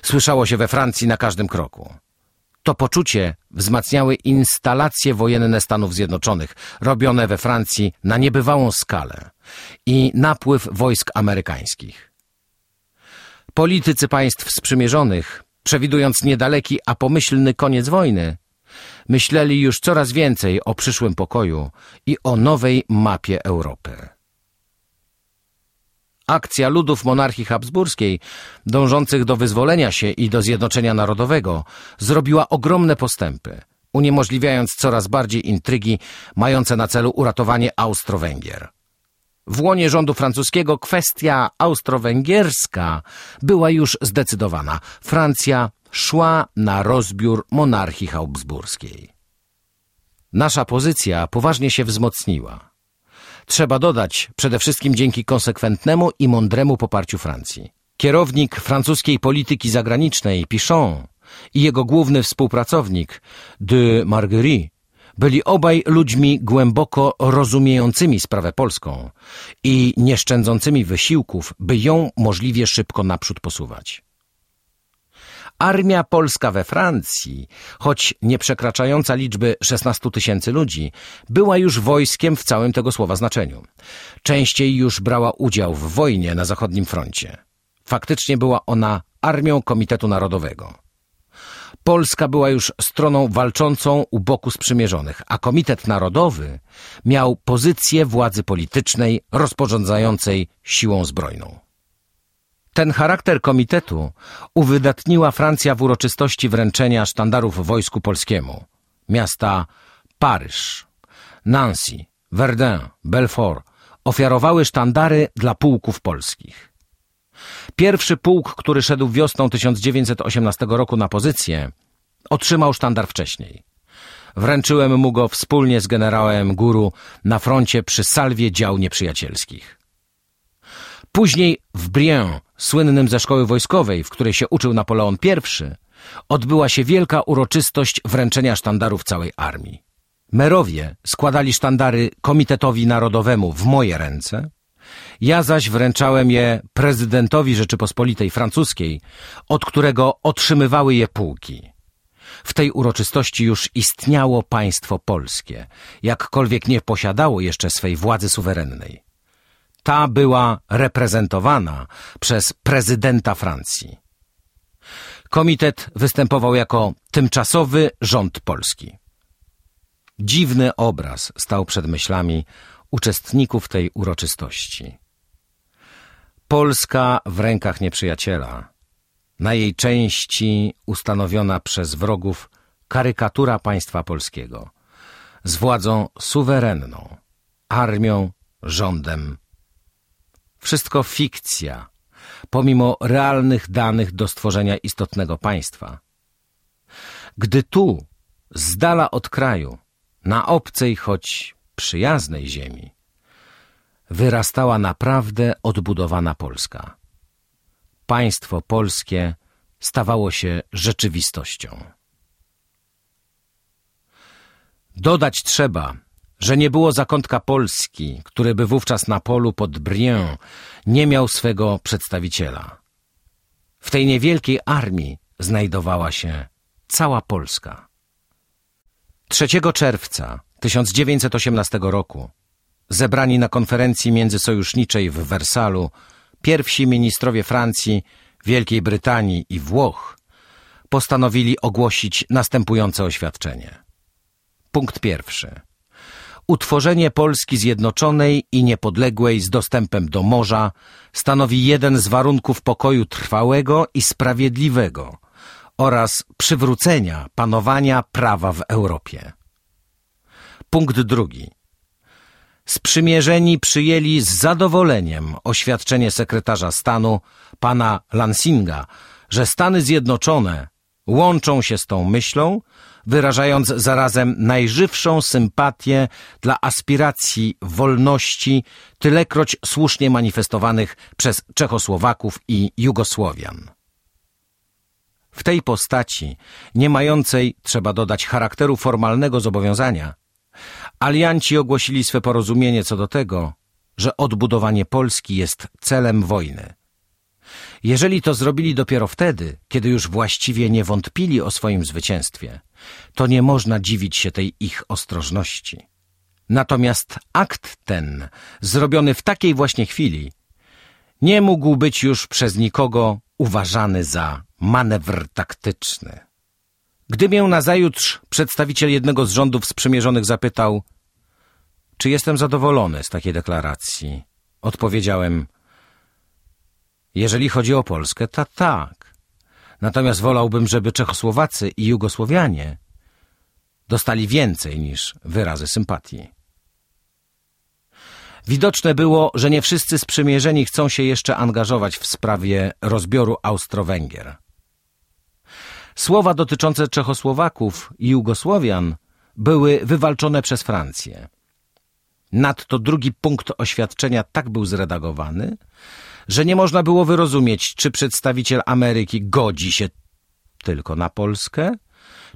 A: Słyszało się we Francji na każdym kroku. To poczucie wzmacniały instalacje wojenne Stanów Zjednoczonych, robione we Francji na niebywałą skalę i napływ wojsk amerykańskich. Politycy państw sprzymierzonych, przewidując niedaleki, a pomyślny koniec wojny, myśleli już coraz więcej o przyszłym pokoju i o nowej mapie Europy. Akcja ludów monarchii habsburskiej, dążących do wyzwolenia się i do zjednoczenia narodowego, zrobiła ogromne postępy, uniemożliwiając coraz bardziej intrygi mające na celu uratowanie Austro-Węgier. W łonie rządu francuskiego kwestia austro-węgierska była już zdecydowana. Francja szła na rozbiór monarchii habsburskiej. Nasza pozycja poważnie się wzmocniła. Trzeba dodać, przede wszystkim dzięki konsekwentnemu i mądremu poparciu Francji. Kierownik francuskiej polityki zagranicznej, Pichon, i jego główny współpracownik, de Marguerite, byli obaj ludźmi głęboko rozumiejącymi sprawę polską i nieszczędzącymi wysiłków, by ją możliwie szybko naprzód posuwać. Armia polska we Francji, choć nie przekraczająca liczby 16 tysięcy ludzi, była już wojskiem w całym tego słowa znaczeniu. Częściej już brała udział w wojnie na zachodnim froncie. Faktycznie była ona armią Komitetu Narodowego. Polska była już stroną walczącą u boku sprzymierzonych, a Komitet Narodowy miał pozycję władzy politycznej rozporządzającej siłą zbrojną. Ten charakter komitetu uwydatniła Francja w uroczystości wręczenia sztandarów wojsku polskiemu. Miasta Paryż, Nancy, Verdun, Belfort ofiarowały sztandary dla pułków polskich. Pierwszy pułk, który szedł wiosną 1918 roku na pozycję, otrzymał sztandar wcześniej. Wręczyłem mu go wspólnie z generałem Guru na froncie przy salwie dział nieprzyjacielskich. Później w Brienne, słynnym ze szkoły wojskowej, w której się uczył Napoleon I, odbyła się wielka uroczystość wręczenia sztandarów całej armii. Merowie składali sztandary Komitetowi Narodowemu w moje ręce, ja zaś wręczałem je prezydentowi Rzeczypospolitej Francuskiej, od którego otrzymywały je pułki. W tej uroczystości już istniało państwo polskie, jakkolwiek nie posiadało jeszcze swej władzy suwerennej. Ta była reprezentowana przez prezydenta Francji. Komitet występował jako tymczasowy rząd polski. Dziwny obraz stał przed myślami uczestników tej uroczystości. Polska w rękach nieprzyjaciela, na jej części ustanowiona przez wrogów karykatura państwa polskiego, z władzą suwerenną, armią, rządem. Wszystko fikcja, pomimo realnych danych do stworzenia istotnego państwa. Gdy tu, z dala od kraju, na obcej, choć przyjaznej ziemi, wyrastała naprawdę odbudowana Polska. Państwo polskie stawało się rzeczywistością. Dodać trzeba, że nie było zakątka Polski, który by wówczas na polu pod Brienne nie miał swego przedstawiciela. W tej niewielkiej armii znajdowała się cała Polska. 3 czerwca 1918 roku zebrani na konferencji międzysojuszniczej w Wersalu pierwsi ministrowie Francji, Wielkiej Brytanii i Włoch postanowili ogłosić następujące oświadczenie. Punkt pierwszy. Utworzenie Polski zjednoczonej i niepodległej z dostępem do morza stanowi jeden z warunków pokoju trwałego i sprawiedliwego oraz przywrócenia panowania prawa w Europie. Punkt drugi. Sprzymierzeni przyjęli z zadowoleniem oświadczenie sekretarza stanu pana Lansinga, że Stany Zjednoczone łączą się z tą myślą, wyrażając zarazem najżywszą sympatię dla aspiracji wolności, tylekroć słusznie manifestowanych przez Czechosłowaków i Jugosłowian. w tej postaci, nie mającej, trzeba dodać, charakteru formalnego zobowiązania, alianci ogłosili swe porozumienie co do tego, że odbudowanie Polski jest celem wojny. Jeżeli to zrobili dopiero wtedy, kiedy już właściwie nie wątpili o swoim zwycięstwie, to nie można dziwić się tej ich ostrożności. Natomiast akt ten, zrobiony w takiej właśnie chwili, nie mógł być już przez nikogo uważany za manewr taktyczny. Gdy mię nazajutrz przedstawiciel jednego z rządów sprzymierzonych zapytał, czy jestem zadowolony z takiej deklaracji, odpowiedziałem, jeżeli chodzi o Polskę, to tak. Natomiast wolałbym, żeby Czechosłowacy i Jugosłowianie dostali więcej niż wyrazy sympatii. Widoczne było, że nie wszyscy sprzymierzeni chcą się jeszcze angażować w sprawie rozbioru Austro-Węgier. Słowa dotyczące Czechosłowaków i Jugosłowian były wywalczone przez Francję. Nadto drugi punkt oświadczenia tak był zredagowany, że nie można było wyrozumieć, czy przedstawiciel Ameryki godzi się tylko na Polskę,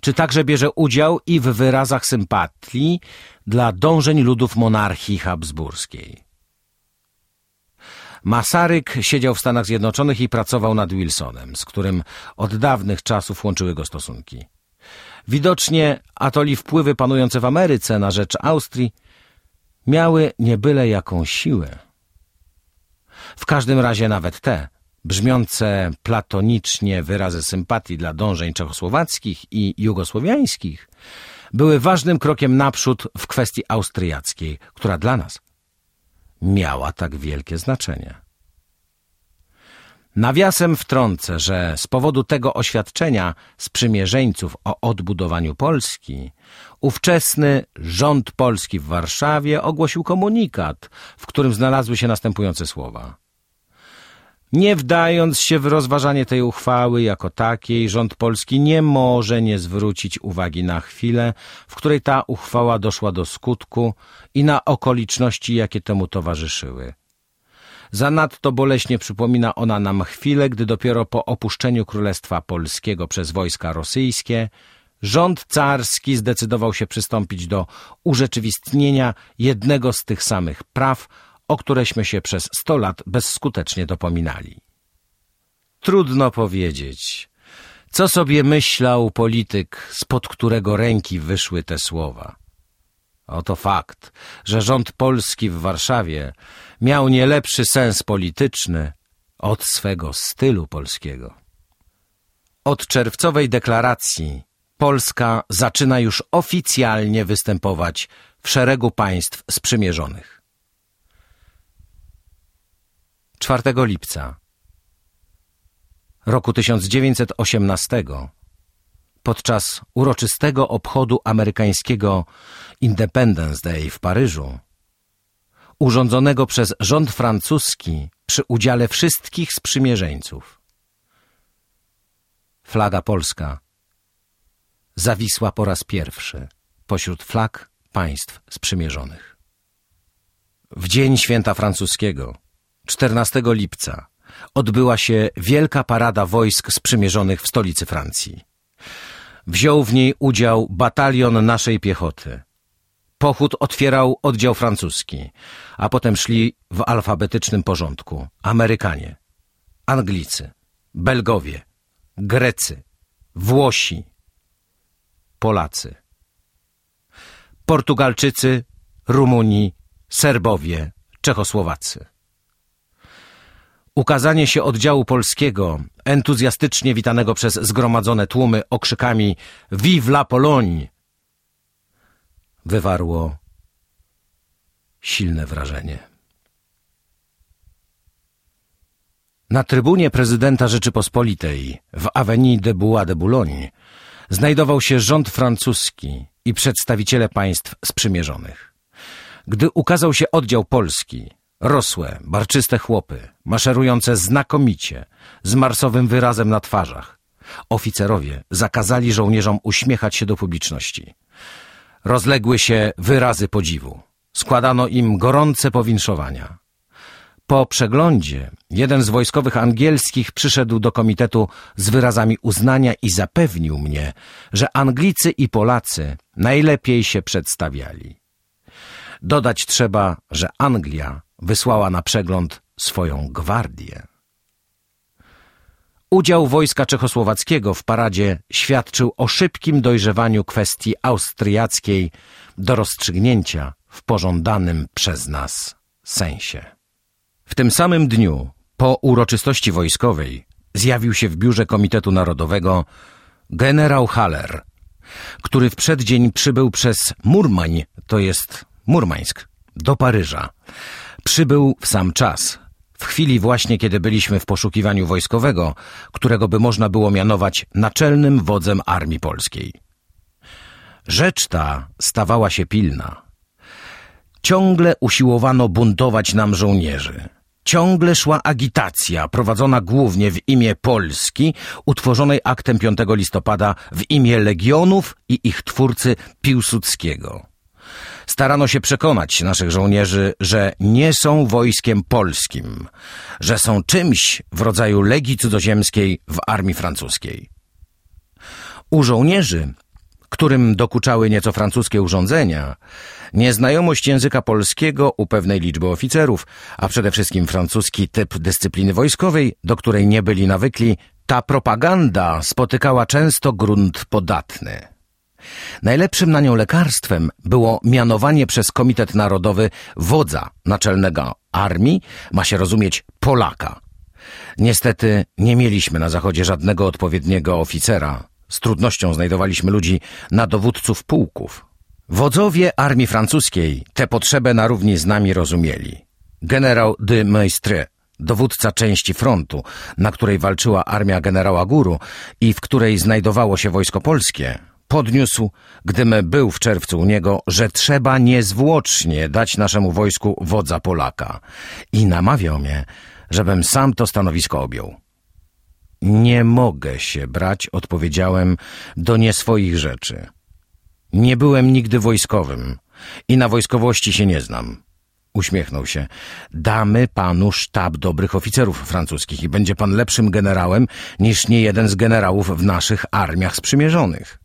A: czy także bierze udział i w wyrazach sympatii dla dążeń ludów monarchii habsburskiej. Masaryk siedział w Stanach Zjednoczonych i pracował nad Wilsonem, z którym od dawnych czasów łączyły go stosunki. Widocznie atoli wpływy panujące w Ameryce na rzecz Austrii miały niebyle jaką siłę. W każdym razie nawet te, brzmiące platonicznie wyrazy sympatii dla dążeń czechosłowackich i jugosłowiańskich, były ważnym krokiem naprzód w kwestii austriackiej, która dla nas miała tak wielkie znaczenie. Nawiasem wtrącę, że z powodu tego oświadczenia sprzymierzeńców o odbudowaniu Polski, ówczesny rząd polski w Warszawie ogłosił komunikat, w którym znalazły się następujące słowa – nie wdając się w rozważanie tej uchwały jako takiej, rząd polski nie może nie zwrócić uwagi na chwilę, w której ta uchwała doszła do skutku i na okoliczności, jakie temu towarzyszyły. Zanadto boleśnie przypomina ona nam chwilę, gdy dopiero po opuszczeniu Królestwa Polskiego przez wojska rosyjskie rząd carski zdecydował się przystąpić do urzeczywistnienia jednego z tych samych praw, o któreśmy się przez sto lat bezskutecznie dopominali. Trudno powiedzieć, co sobie myślał polityk, spod którego ręki wyszły te słowa. Oto fakt, że rząd polski w Warszawie miał nie lepszy sens polityczny od swego stylu polskiego. Od czerwcowej deklaracji Polska zaczyna już oficjalnie występować w szeregu państw sprzymierzonych. 4 lipca roku 1918 podczas uroczystego obchodu amerykańskiego Independence Day w Paryżu, urządzonego przez rząd francuski przy udziale wszystkich sprzymierzeńców. Flaga polska zawisła po raz pierwszy pośród flag państw sprzymierzonych. W dzień święta francuskiego 14 lipca odbyła się wielka parada wojsk sprzymierzonych w stolicy Francji. Wziął w niej udział batalion naszej piechoty. Pochód otwierał oddział francuski, a potem szli w alfabetycznym porządku Amerykanie, Anglicy, Belgowie, Grecy, Włosi, Polacy, Portugalczycy, Rumuni, Serbowie, Czechosłowacy. Ukazanie się oddziału polskiego, entuzjastycznie witanego przez zgromadzone tłumy okrzykami Vive la Pologne, wywarło silne wrażenie. Na trybunie prezydenta Rzeczypospolitej w Avenue de Bois de Boulogne znajdował się rząd francuski i przedstawiciele państw sprzymierzonych. Gdy ukazał się oddział polski, Rosłe, barczyste chłopy, maszerujące znakomicie, z marsowym wyrazem na twarzach. Oficerowie zakazali żołnierzom uśmiechać się do publiczności. Rozległy się wyrazy podziwu. Składano im gorące powinszowania. Po przeglądzie jeden z wojskowych angielskich przyszedł do komitetu z wyrazami uznania i zapewnił mnie, że Anglicy i Polacy najlepiej się przedstawiali. Dodać trzeba, że Anglia wysłała na przegląd swoją gwardię. Udział wojska czechosłowackiego w paradzie świadczył o szybkim dojrzewaniu kwestii austriackiej do rozstrzygnięcia w pożądanym przez nas sensie. W tym samym dniu, po uroczystości wojskowej, zjawił się w biurze Komitetu Narodowego generał Haller, który w przeddzień przybył przez Murmań, to jest Murmańsk, do Paryża. Przybył w sam czas, w chwili właśnie, kiedy byliśmy w poszukiwaniu wojskowego, którego by można było mianować naczelnym wodzem armii polskiej. Rzecz ta stawała się pilna. Ciągle usiłowano buntować nam żołnierzy. Ciągle szła agitacja prowadzona głównie w imię Polski, utworzonej aktem 5 listopada w imię Legionów i ich twórcy Piłsudskiego. Starano się przekonać naszych żołnierzy, że nie są wojskiem polskim, że są czymś w rodzaju legii cudzoziemskiej w armii francuskiej. U żołnierzy, którym dokuczały nieco francuskie urządzenia, nieznajomość języka polskiego u pewnej liczby oficerów, a przede wszystkim francuski typ dyscypliny wojskowej, do której nie byli nawykli, ta propaganda spotykała często grunt podatny. Najlepszym na nią lekarstwem było mianowanie przez Komitet Narodowy wodza naczelnego armii, ma się rozumieć Polaka. Niestety nie mieliśmy na zachodzie żadnego odpowiedniego oficera. Z trudnością znajdowaliśmy ludzi na dowódców pułków. Wodzowie armii francuskiej tę potrzebę na równi z nami rozumieli. Generał de Maistre, dowódca części frontu, na której walczyła armia generała Guru i w której znajdowało się wojsko polskie, podniósł, gdym był w czerwcu u niego, że trzeba niezwłocznie dać naszemu wojsku wodza Polaka i namawiał mnie, żebym sam to stanowisko objął. Nie mogę się brać, odpowiedziałem, do nie swoich rzeczy. Nie byłem nigdy wojskowym i na wojskowości się nie znam. Uśmiechnął się. Damy panu sztab dobrych oficerów francuskich i będzie pan lepszym generałem niż nie jeden z generałów w naszych armiach sprzymierzonych.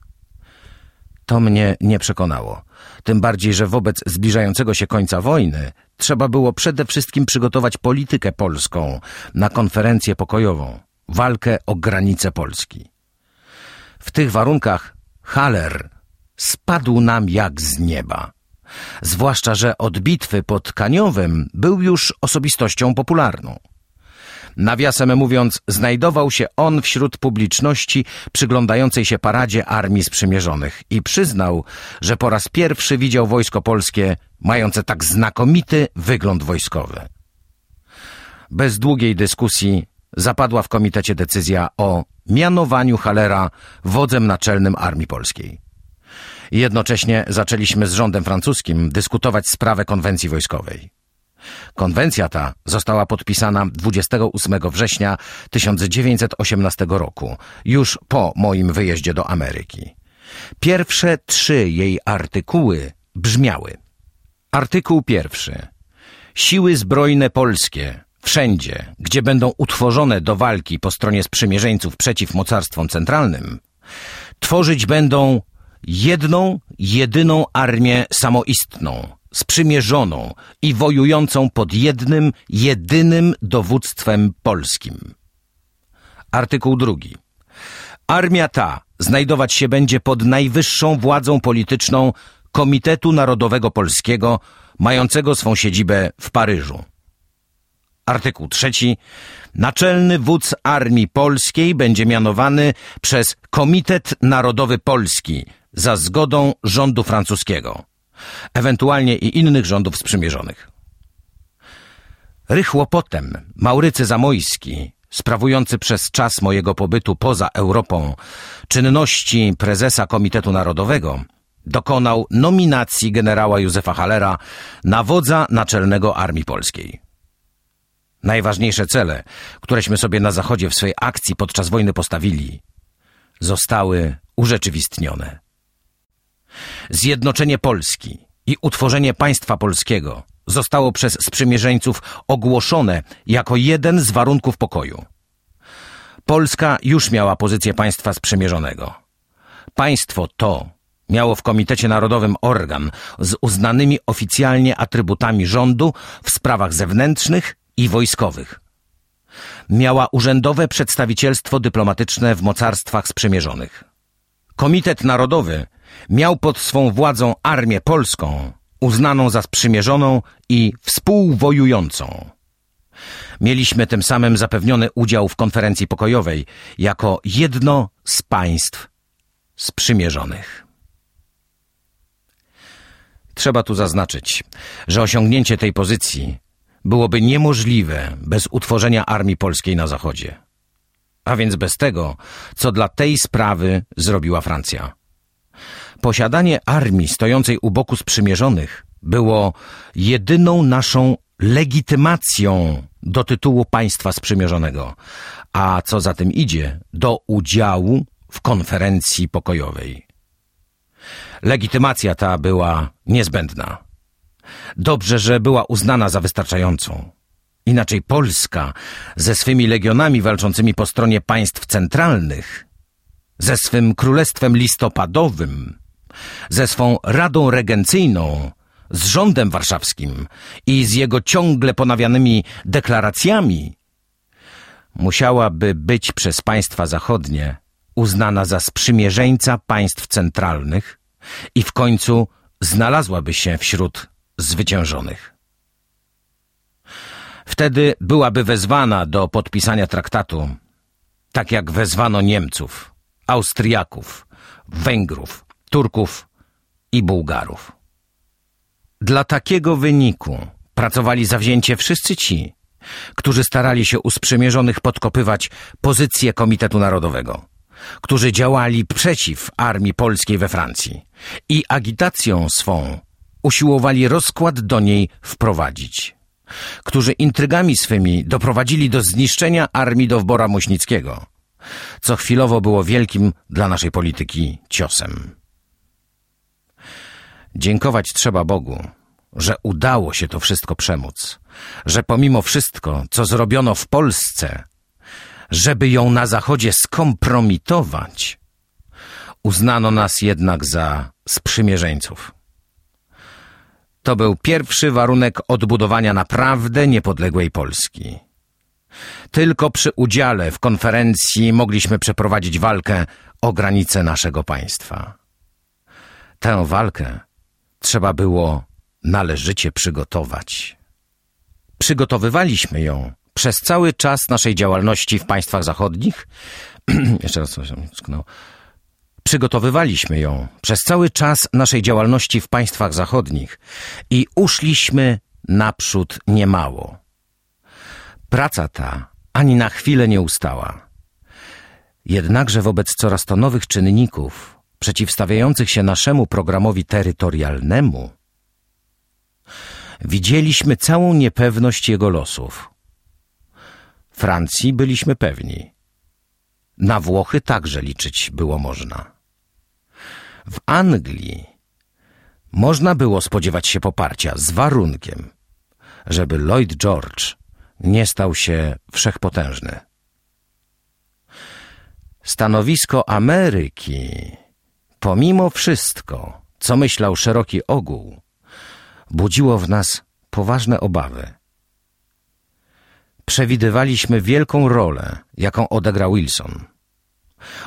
A: To mnie nie przekonało. Tym bardziej, że wobec zbliżającego się końca wojny trzeba było przede wszystkim przygotować politykę polską na konferencję pokojową, walkę o granice Polski. W tych warunkach Haller spadł nam jak z nieba. Zwłaszcza, że od bitwy pod Kaniowem był już osobistością popularną. Nawiasem mówiąc, znajdował się on wśród publiczności przyglądającej się paradzie armii sprzymierzonych i przyznał, że po raz pierwszy widział wojsko polskie mające tak znakomity wygląd wojskowy. Bez długiej dyskusji zapadła w komitecie decyzja o mianowaniu Halera wodzem naczelnym Armii Polskiej. Jednocześnie zaczęliśmy z rządem francuskim dyskutować sprawę konwencji wojskowej. Konwencja ta została podpisana 28 września 1918 roku, już po moim wyjeździe do Ameryki. Pierwsze trzy jej artykuły brzmiały. Artykuł pierwszy. Siły zbrojne polskie wszędzie, gdzie będą utworzone do walki po stronie sprzymierzeńców przeciw mocarstwom centralnym, tworzyć będą jedną, jedyną armię samoistną, sprzymierzoną i wojującą pod jednym, jedynym dowództwem polskim. Artykuł drugi. Armia ta znajdować się będzie pod najwyższą władzą polityczną Komitetu Narodowego Polskiego, mającego swą siedzibę w Paryżu. Artykuł trzeci. Naczelny wódz Armii Polskiej będzie mianowany przez Komitet Narodowy Polski za zgodą rządu francuskiego ewentualnie i innych rządów sprzymierzonych. Rychło potem Maurycy Zamojski, sprawujący przez czas mojego pobytu poza Europą czynności prezesa Komitetu Narodowego, dokonał nominacji generała Józefa Halera na wodza naczelnego Armii Polskiej. Najważniejsze cele, któreśmy sobie na Zachodzie w swej akcji podczas wojny postawili, zostały urzeczywistnione. Zjednoczenie Polski i utworzenie państwa polskiego zostało przez sprzymierzeńców ogłoszone jako jeden z warunków pokoju. Polska już miała pozycję państwa sprzymierzonego. Państwo to miało w Komitecie Narodowym organ z uznanymi oficjalnie atrybutami rządu w sprawach zewnętrznych i wojskowych. Miała urzędowe przedstawicielstwo dyplomatyczne w mocarstwach sprzymierzonych. Komitet Narodowy miał pod swą władzą armię polską, uznaną za sprzymierzoną i współwojującą. Mieliśmy tym samym zapewniony udział w konferencji pokojowej jako jedno z państw sprzymierzonych. Trzeba tu zaznaczyć, że osiągnięcie tej pozycji byłoby niemożliwe bez utworzenia armii polskiej na Zachodzie. A więc bez tego, co dla tej sprawy zrobiła Francja. Posiadanie armii stojącej u boku sprzymierzonych było jedyną naszą legitymacją do tytułu państwa sprzymierzonego, a co za tym idzie, do udziału w konferencji pokojowej. Legitymacja ta była niezbędna. Dobrze, że była uznana za wystarczającą. Inaczej Polska ze swymi legionami walczącymi po stronie państw centralnych, ze swym królestwem listopadowym, ze swą Radą Regencyjną, z rządem warszawskim i z jego ciągle ponawianymi deklaracjami, musiałaby być przez państwa zachodnie uznana za sprzymierzeńca państw centralnych i w końcu znalazłaby się wśród zwyciężonych. Wtedy byłaby wezwana do podpisania traktatu, tak jak wezwano Niemców, Austriaków, Węgrów, Turków i Bułgarów. Dla takiego wyniku pracowali zawzięcie wszyscy ci, którzy starali się u sprzymierzonych podkopywać pozycję Komitetu Narodowego, którzy działali przeciw armii polskiej we Francji i agitacją swą usiłowali rozkład do niej wprowadzić, którzy intrygami swymi doprowadzili do zniszczenia armii Dowbora Muśnickiego, co chwilowo było wielkim dla naszej polityki ciosem. Dziękować trzeba Bogu, że udało się to wszystko przemóc, że pomimo wszystko, co zrobiono w Polsce, żeby ją na Zachodzie skompromitować, uznano nas jednak za sprzymierzeńców. To był pierwszy warunek odbudowania naprawdę niepodległej Polski. Tylko przy udziale w konferencji mogliśmy przeprowadzić walkę o granice naszego państwa. Tę walkę trzeba było należycie przygotować. Przygotowywaliśmy ją przez cały czas naszej działalności w państwach zachodnich. Jeszcze raz coś sknął. Przygotowywaliśmy ją przez cały czas naszej działalności w państwach zachodnich i uszliśmy naprzód niemało. Praca ta ani na chwilę nie ustała. Jednakże wobec coraz to nowych czynników, przeciwstawiających się naszemu programowi terytorialnemu, widzieliśmy całą niepewność jego losów. Francji byliśmy pewni. Na Włochy także liczyć było można. W Anglii można było spodziewać się poparcia z warunkiem, żeby Lloyd George nie stał się wszechpotężny. Stanowisko Ameryki, pomimo wszystko, co myślał szeroki ogół, budziło w nas poważne obawy. Przewidywaliśmy wielką rolę, jaką odegrał Wilson.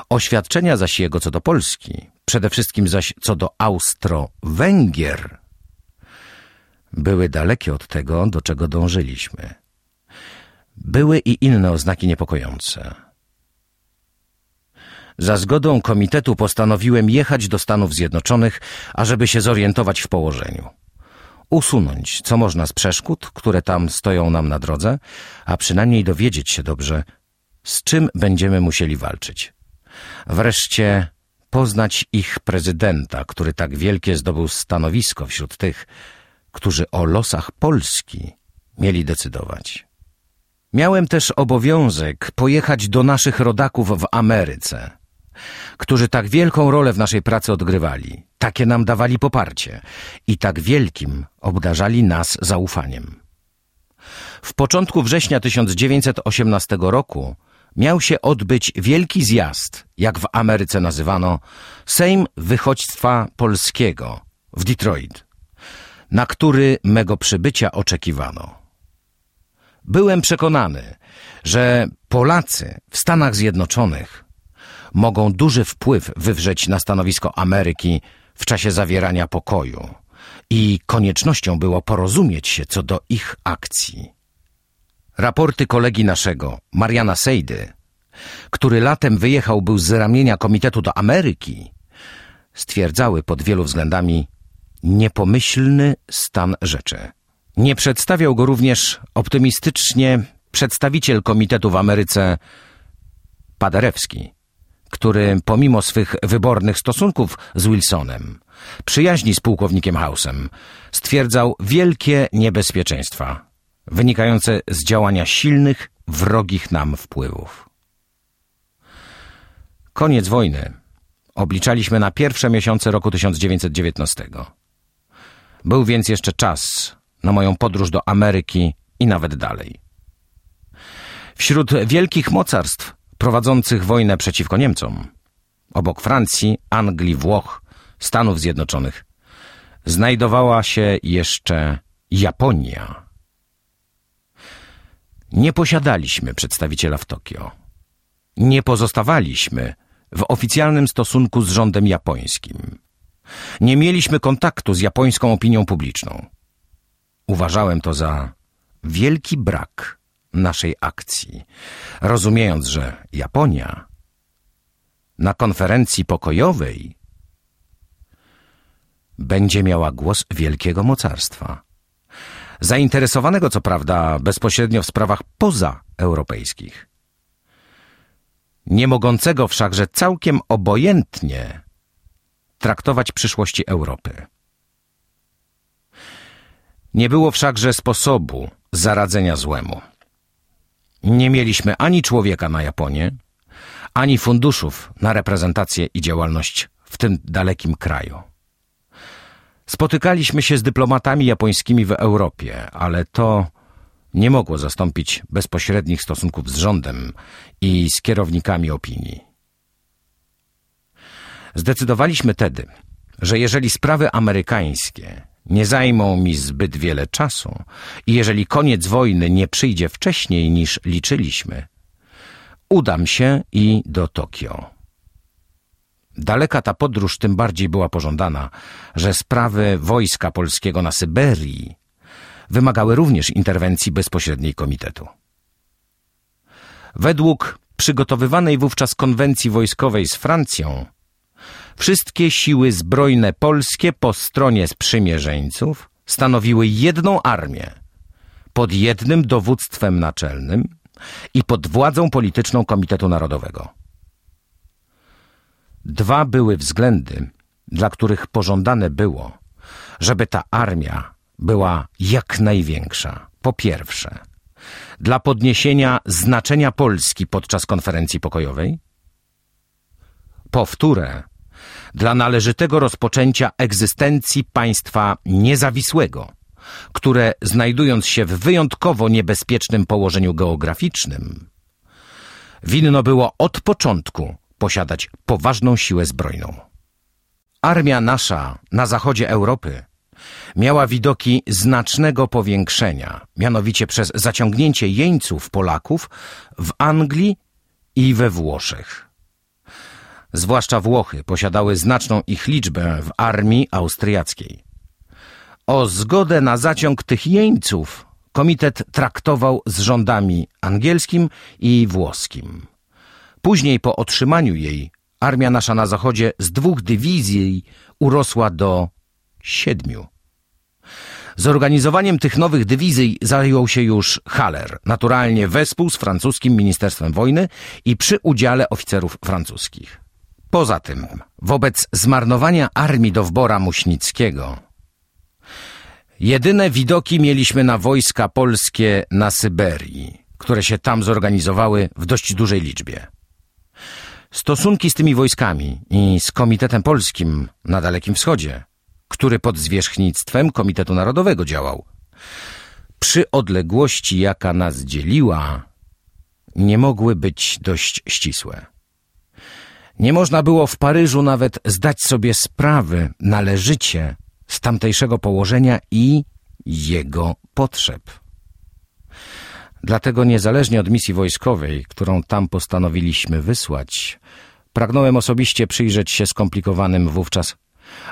A: Oświadczenia zaś jego co do Polski, przede wszystkim zaś co do Austro-Węgier, były dalekie od tego, do czego dążyliśmy. Były i inne oznaki niepokojące. Za zgodą komitetu postanowiłem jechać do Stanów Zjednoczonych, ażeby się zorientować w położeniu usunąć co można z przeszkód, które tam stoją nam na drodze, a przynajmniej dowiedzieć się dobrze, z czym będziemy musieli walczyć. Wreszcie poznać ich prezydenta, który tak wielkie zdobył stanowisko wśród tych, którzy o losach Polski mieli decydować. Miałem też obowiązek pojechać do naszych rodaków w Ameryce, którzy tak wielką rolę w naszej pracy odgrywali, takie nam dawali poparcie i tak wielkim obdarzali nas zaufaniem. W początku września 1918 roku miał się odbyć wielki zjazd, jak w Ameryce nazywano, Sejm Wychodźstwa Polskiego w Detroit, na który mego przybycia oczekiwano. Byłem przekonany, że Polacy w Stanach Zjednoczonych mogą duży wpływ wywrzeć na stanowisko Ameryki w czasie zawierania pokoju i koniecznością było porozumieć się co do ich akcji. Raporty kolegi naszego, Mariana Sejdy, który latem wyjechał był z ramienia Komitetu do Ameryki, stwierdzały pod wielu względami niepomyślny stan rzeczy. Nie przedstawiał go również optymistycznie przedstawiciel Komitetu w Ameryce Paderewski, który pomimo swych wybornych stosunków z Wilsonem, przyjaźni z pułkownikiem Hausem, stwierdzał wielkie niebezpieczeństwa wynikające z działania silnych, wrogich nam wpływów. Koniec wojny obliczaliśmy na pierwsze miesiące roku 1919. Był więc jeszcze czas na moją podróż do Ameryki i nawet dalej. Wśród wielkich mocarstw prowadzących wojnę przeciwko Niemcom, obok Francji, Anglii, Włoch, Stanów Zjednoczonych, znajdowała się jeszcze Japonia. Nie posiadaliśmy przedstawiciela w Tokio. Nie pozostawaliśmy w oficjalnym stosunku z rządem japońskim. Nie mieliśmy kontaktu z japońską opinią publiczną. Uważałem to za wielki brak naszej akcji, rozumiejąc, że Japonia na konferencji pokojowej będzie miała głos wielkiego mocarstwa, zainteresowanego co prawda bezpośrednio w sprawach pozaeuropejskich, nie mogącego wszakże całkiem obojętnie traktować przyszłości Europy. Nie było wszakże sposobu zaradzenia złemu. Nie mieliśmy ani człowieka na Japonię, ani funduszów na reprezentację i działalność w tym dalekim kraju. Spotykaliśmy się z dyplomatami japońskimi w Europie, ale to nie mogło zastąpić bezpośrednich stosunków z rządem i z kierownikami opinii. Zdecydowaliśmy tedy, że jeżeli sprawy amerykańskie nie zajmą mi zbyt wiele czasu i jeżeli koniec wojny nie przyjdzie wcześniej niż liczyliśmy, udam się i do Tokio. Daleka ta podróż tym bardziej była pożądana, że sprawy wojska polskiego na Syberii wymagały również interwencji bezpośredniej komitetu. Według przygotowywanej wówczas konwencji wojskowej z Francją, wszystkie siły zbrojne polskie po stronie sprzymierzeńców stanowiły jedną armię pod jednym dowództwem naczelnym i pod władzą polityczną Komitetu Narodowego. Dwa były względy, dla których pożądane było, żeby ta armia była jak największa. Po pierwsze, dla podniesienia znaczenia Polski podczas konferencji pokojowej. Po wtóre, dla należytego rozpoczęcia egzystencji państwa niezawisłego, które znajdując się w wyjątkowo niebezpiecznym położeniu geograficznym, winno było od początku posiadać poważną siłę zbrojną. Armia nasza na zachodzie Europy miała widoki znacznego powiększenia, mianowicie przez zaciągnięcie jeńców Polaków w Anglii i we Włoszech. Zwłaszcza Włochy posiadały znaczną ich liczbę w armii austriackiej. O zgodę na zaciąg tych jeńców komitet traktował z rządami angielskim i włoskim. Później po otrzymaniu jej armia nasza na zachodzie z dwóch dywizji urosła do siedmiu. Zorganizowaniem tych nowych dywizji zajął się już Haller, naturalnie wespół z francuskim Ministerstwem Wojny i przy udziale oficerów francuskich. Poza tym, wobec zmarnowania armii Dowbora Muśnickiego, jedyne widoki mieliśmy na wojska polskie na Syberii, które się tam zorganizowały w dość dużej liczbie. Stosunki z tymi wojskami i z Komitetem Polskim na Dalekim Wschodzie, który pod zwierzchnictwem Komitetu Narodowego działał, przy odległości, jaka nas dzieliła, nie mogły być dość ścisłe. Nie można było w Paryżu nawet zdać sobie sprawy należycie z tamtejszego położenia i jego potrzeb. Dlatego niezależnie od misji wojskowej, którą tam postanowiliśmy wysłać, pragnąłem osobiście przyjrzeć się skomplikowanym wówczas,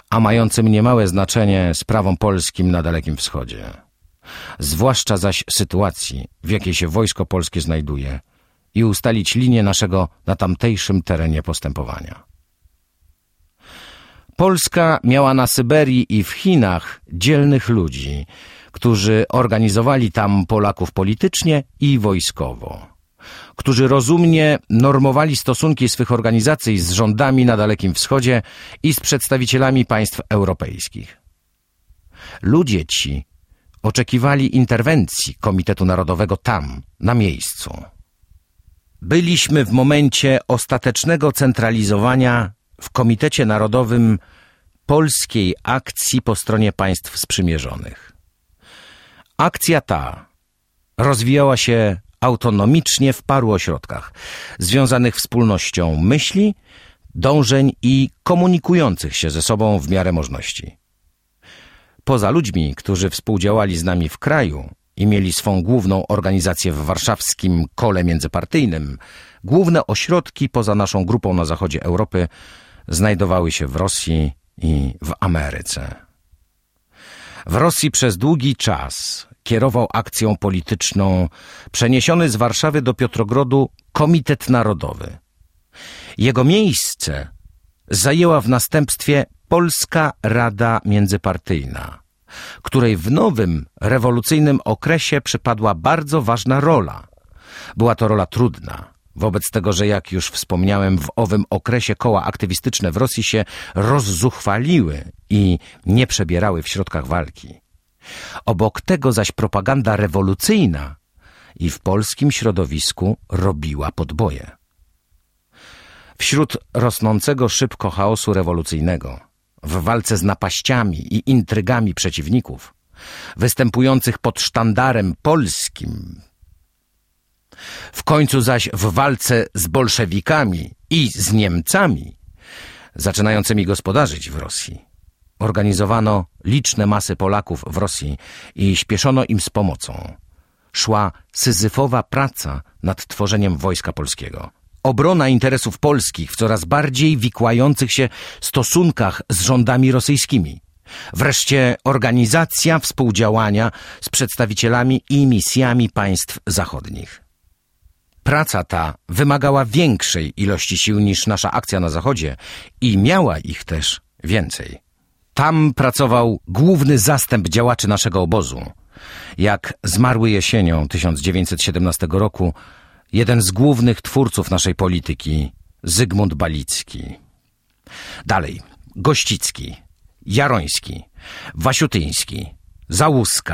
A: a mającym niemałe znaczenie sprawom polskim na Dalekim Wschodzie. Zwłaszcza zaś sytuacji, w jakiej się wojsko polskie znajduje i ustalić linię naszego na tamtejszym terenie postępowania. Polska miała na Syberii i w Chinach dzielnych ludzi, którzy organizowali tam Polaków politycznie i wojskowo, którzy rozumnie normowali stosunki swych organizacji z rządami na Dalekim Wschodzie i z przedstawicielami państw europejskich. Ludzie ci oczekiwali interwencji Komitetu Narodowego tam, na miejscu. Byliśmy w momencie ostatecznego centralizowania w Komitecie Narodowym polskiej akcji po stronie państw sprzymierzonych. Akcja ta rozwijała się autonomicznie w paru ośrodkach, związanych wspólnością myśli, dążeń i komunikujących się ze sobą w miarę możliwości. Poza ludźmi, którzy współdziałali z nami w kraju i mieli swą główną organizację w warszawskim kole międzypartyjnym, główne ośrodki poza naszą grupą na zachodzie Europy znajdowały się w Rosji i w Ameryce. W Rosji przez długi czas kierował akcją polityczną przeniesiony z Warszawy do Piotrogrodu Komitet Narodowy. Jego miejsce zajęła w następstwie Polska Rada Międzypartyjna, której w nowym, rewolucyjnym okresie przypadła bardzo ważna rola. Była to rola trudna, wobec tego, że jak już wspomniałem, w owym okresie koła aktywistyczne w Rosji się rozzuchwaliły i nie przebierały w środkach walki. Obok tego zaś propaganda rewolucyjna i w polskim środowisku robiła podboje. Wśród rosnącego szybko chaosu rewolucyjnego, w walce z napaściami i intrygami przeciwników, występujących pod sztandarem polskim, w końcu zaś w walce z bolszewikami i z Niemcami, zaczynającymi gospodarzyć w Rosji, organizowano liczne masy Polaków w Rosji i śpieszono im z pomocą. Szła syzyfowa praca nad tworzeniem wojska polskiego. Obrona interesów polskich w coraz bardziej wikłających się stosunkach z rządami rosyjskimi. Wreszcie organizacja współdziałania z przedstawicielami i misjami państw zachodnich. Praca ta wymagała większej ilości sił niż nasza akcja na Zachodzie i miała ich też więcej. Tam pracował główny zastęp działaczy naszego obozu. Jak zmarły jesienią 1917 roku jeden z głównych twórców naszej polityki, Zygmunt Balicki. Dalej, Gościcki, Jaroński, Wasiutyński, Załuska,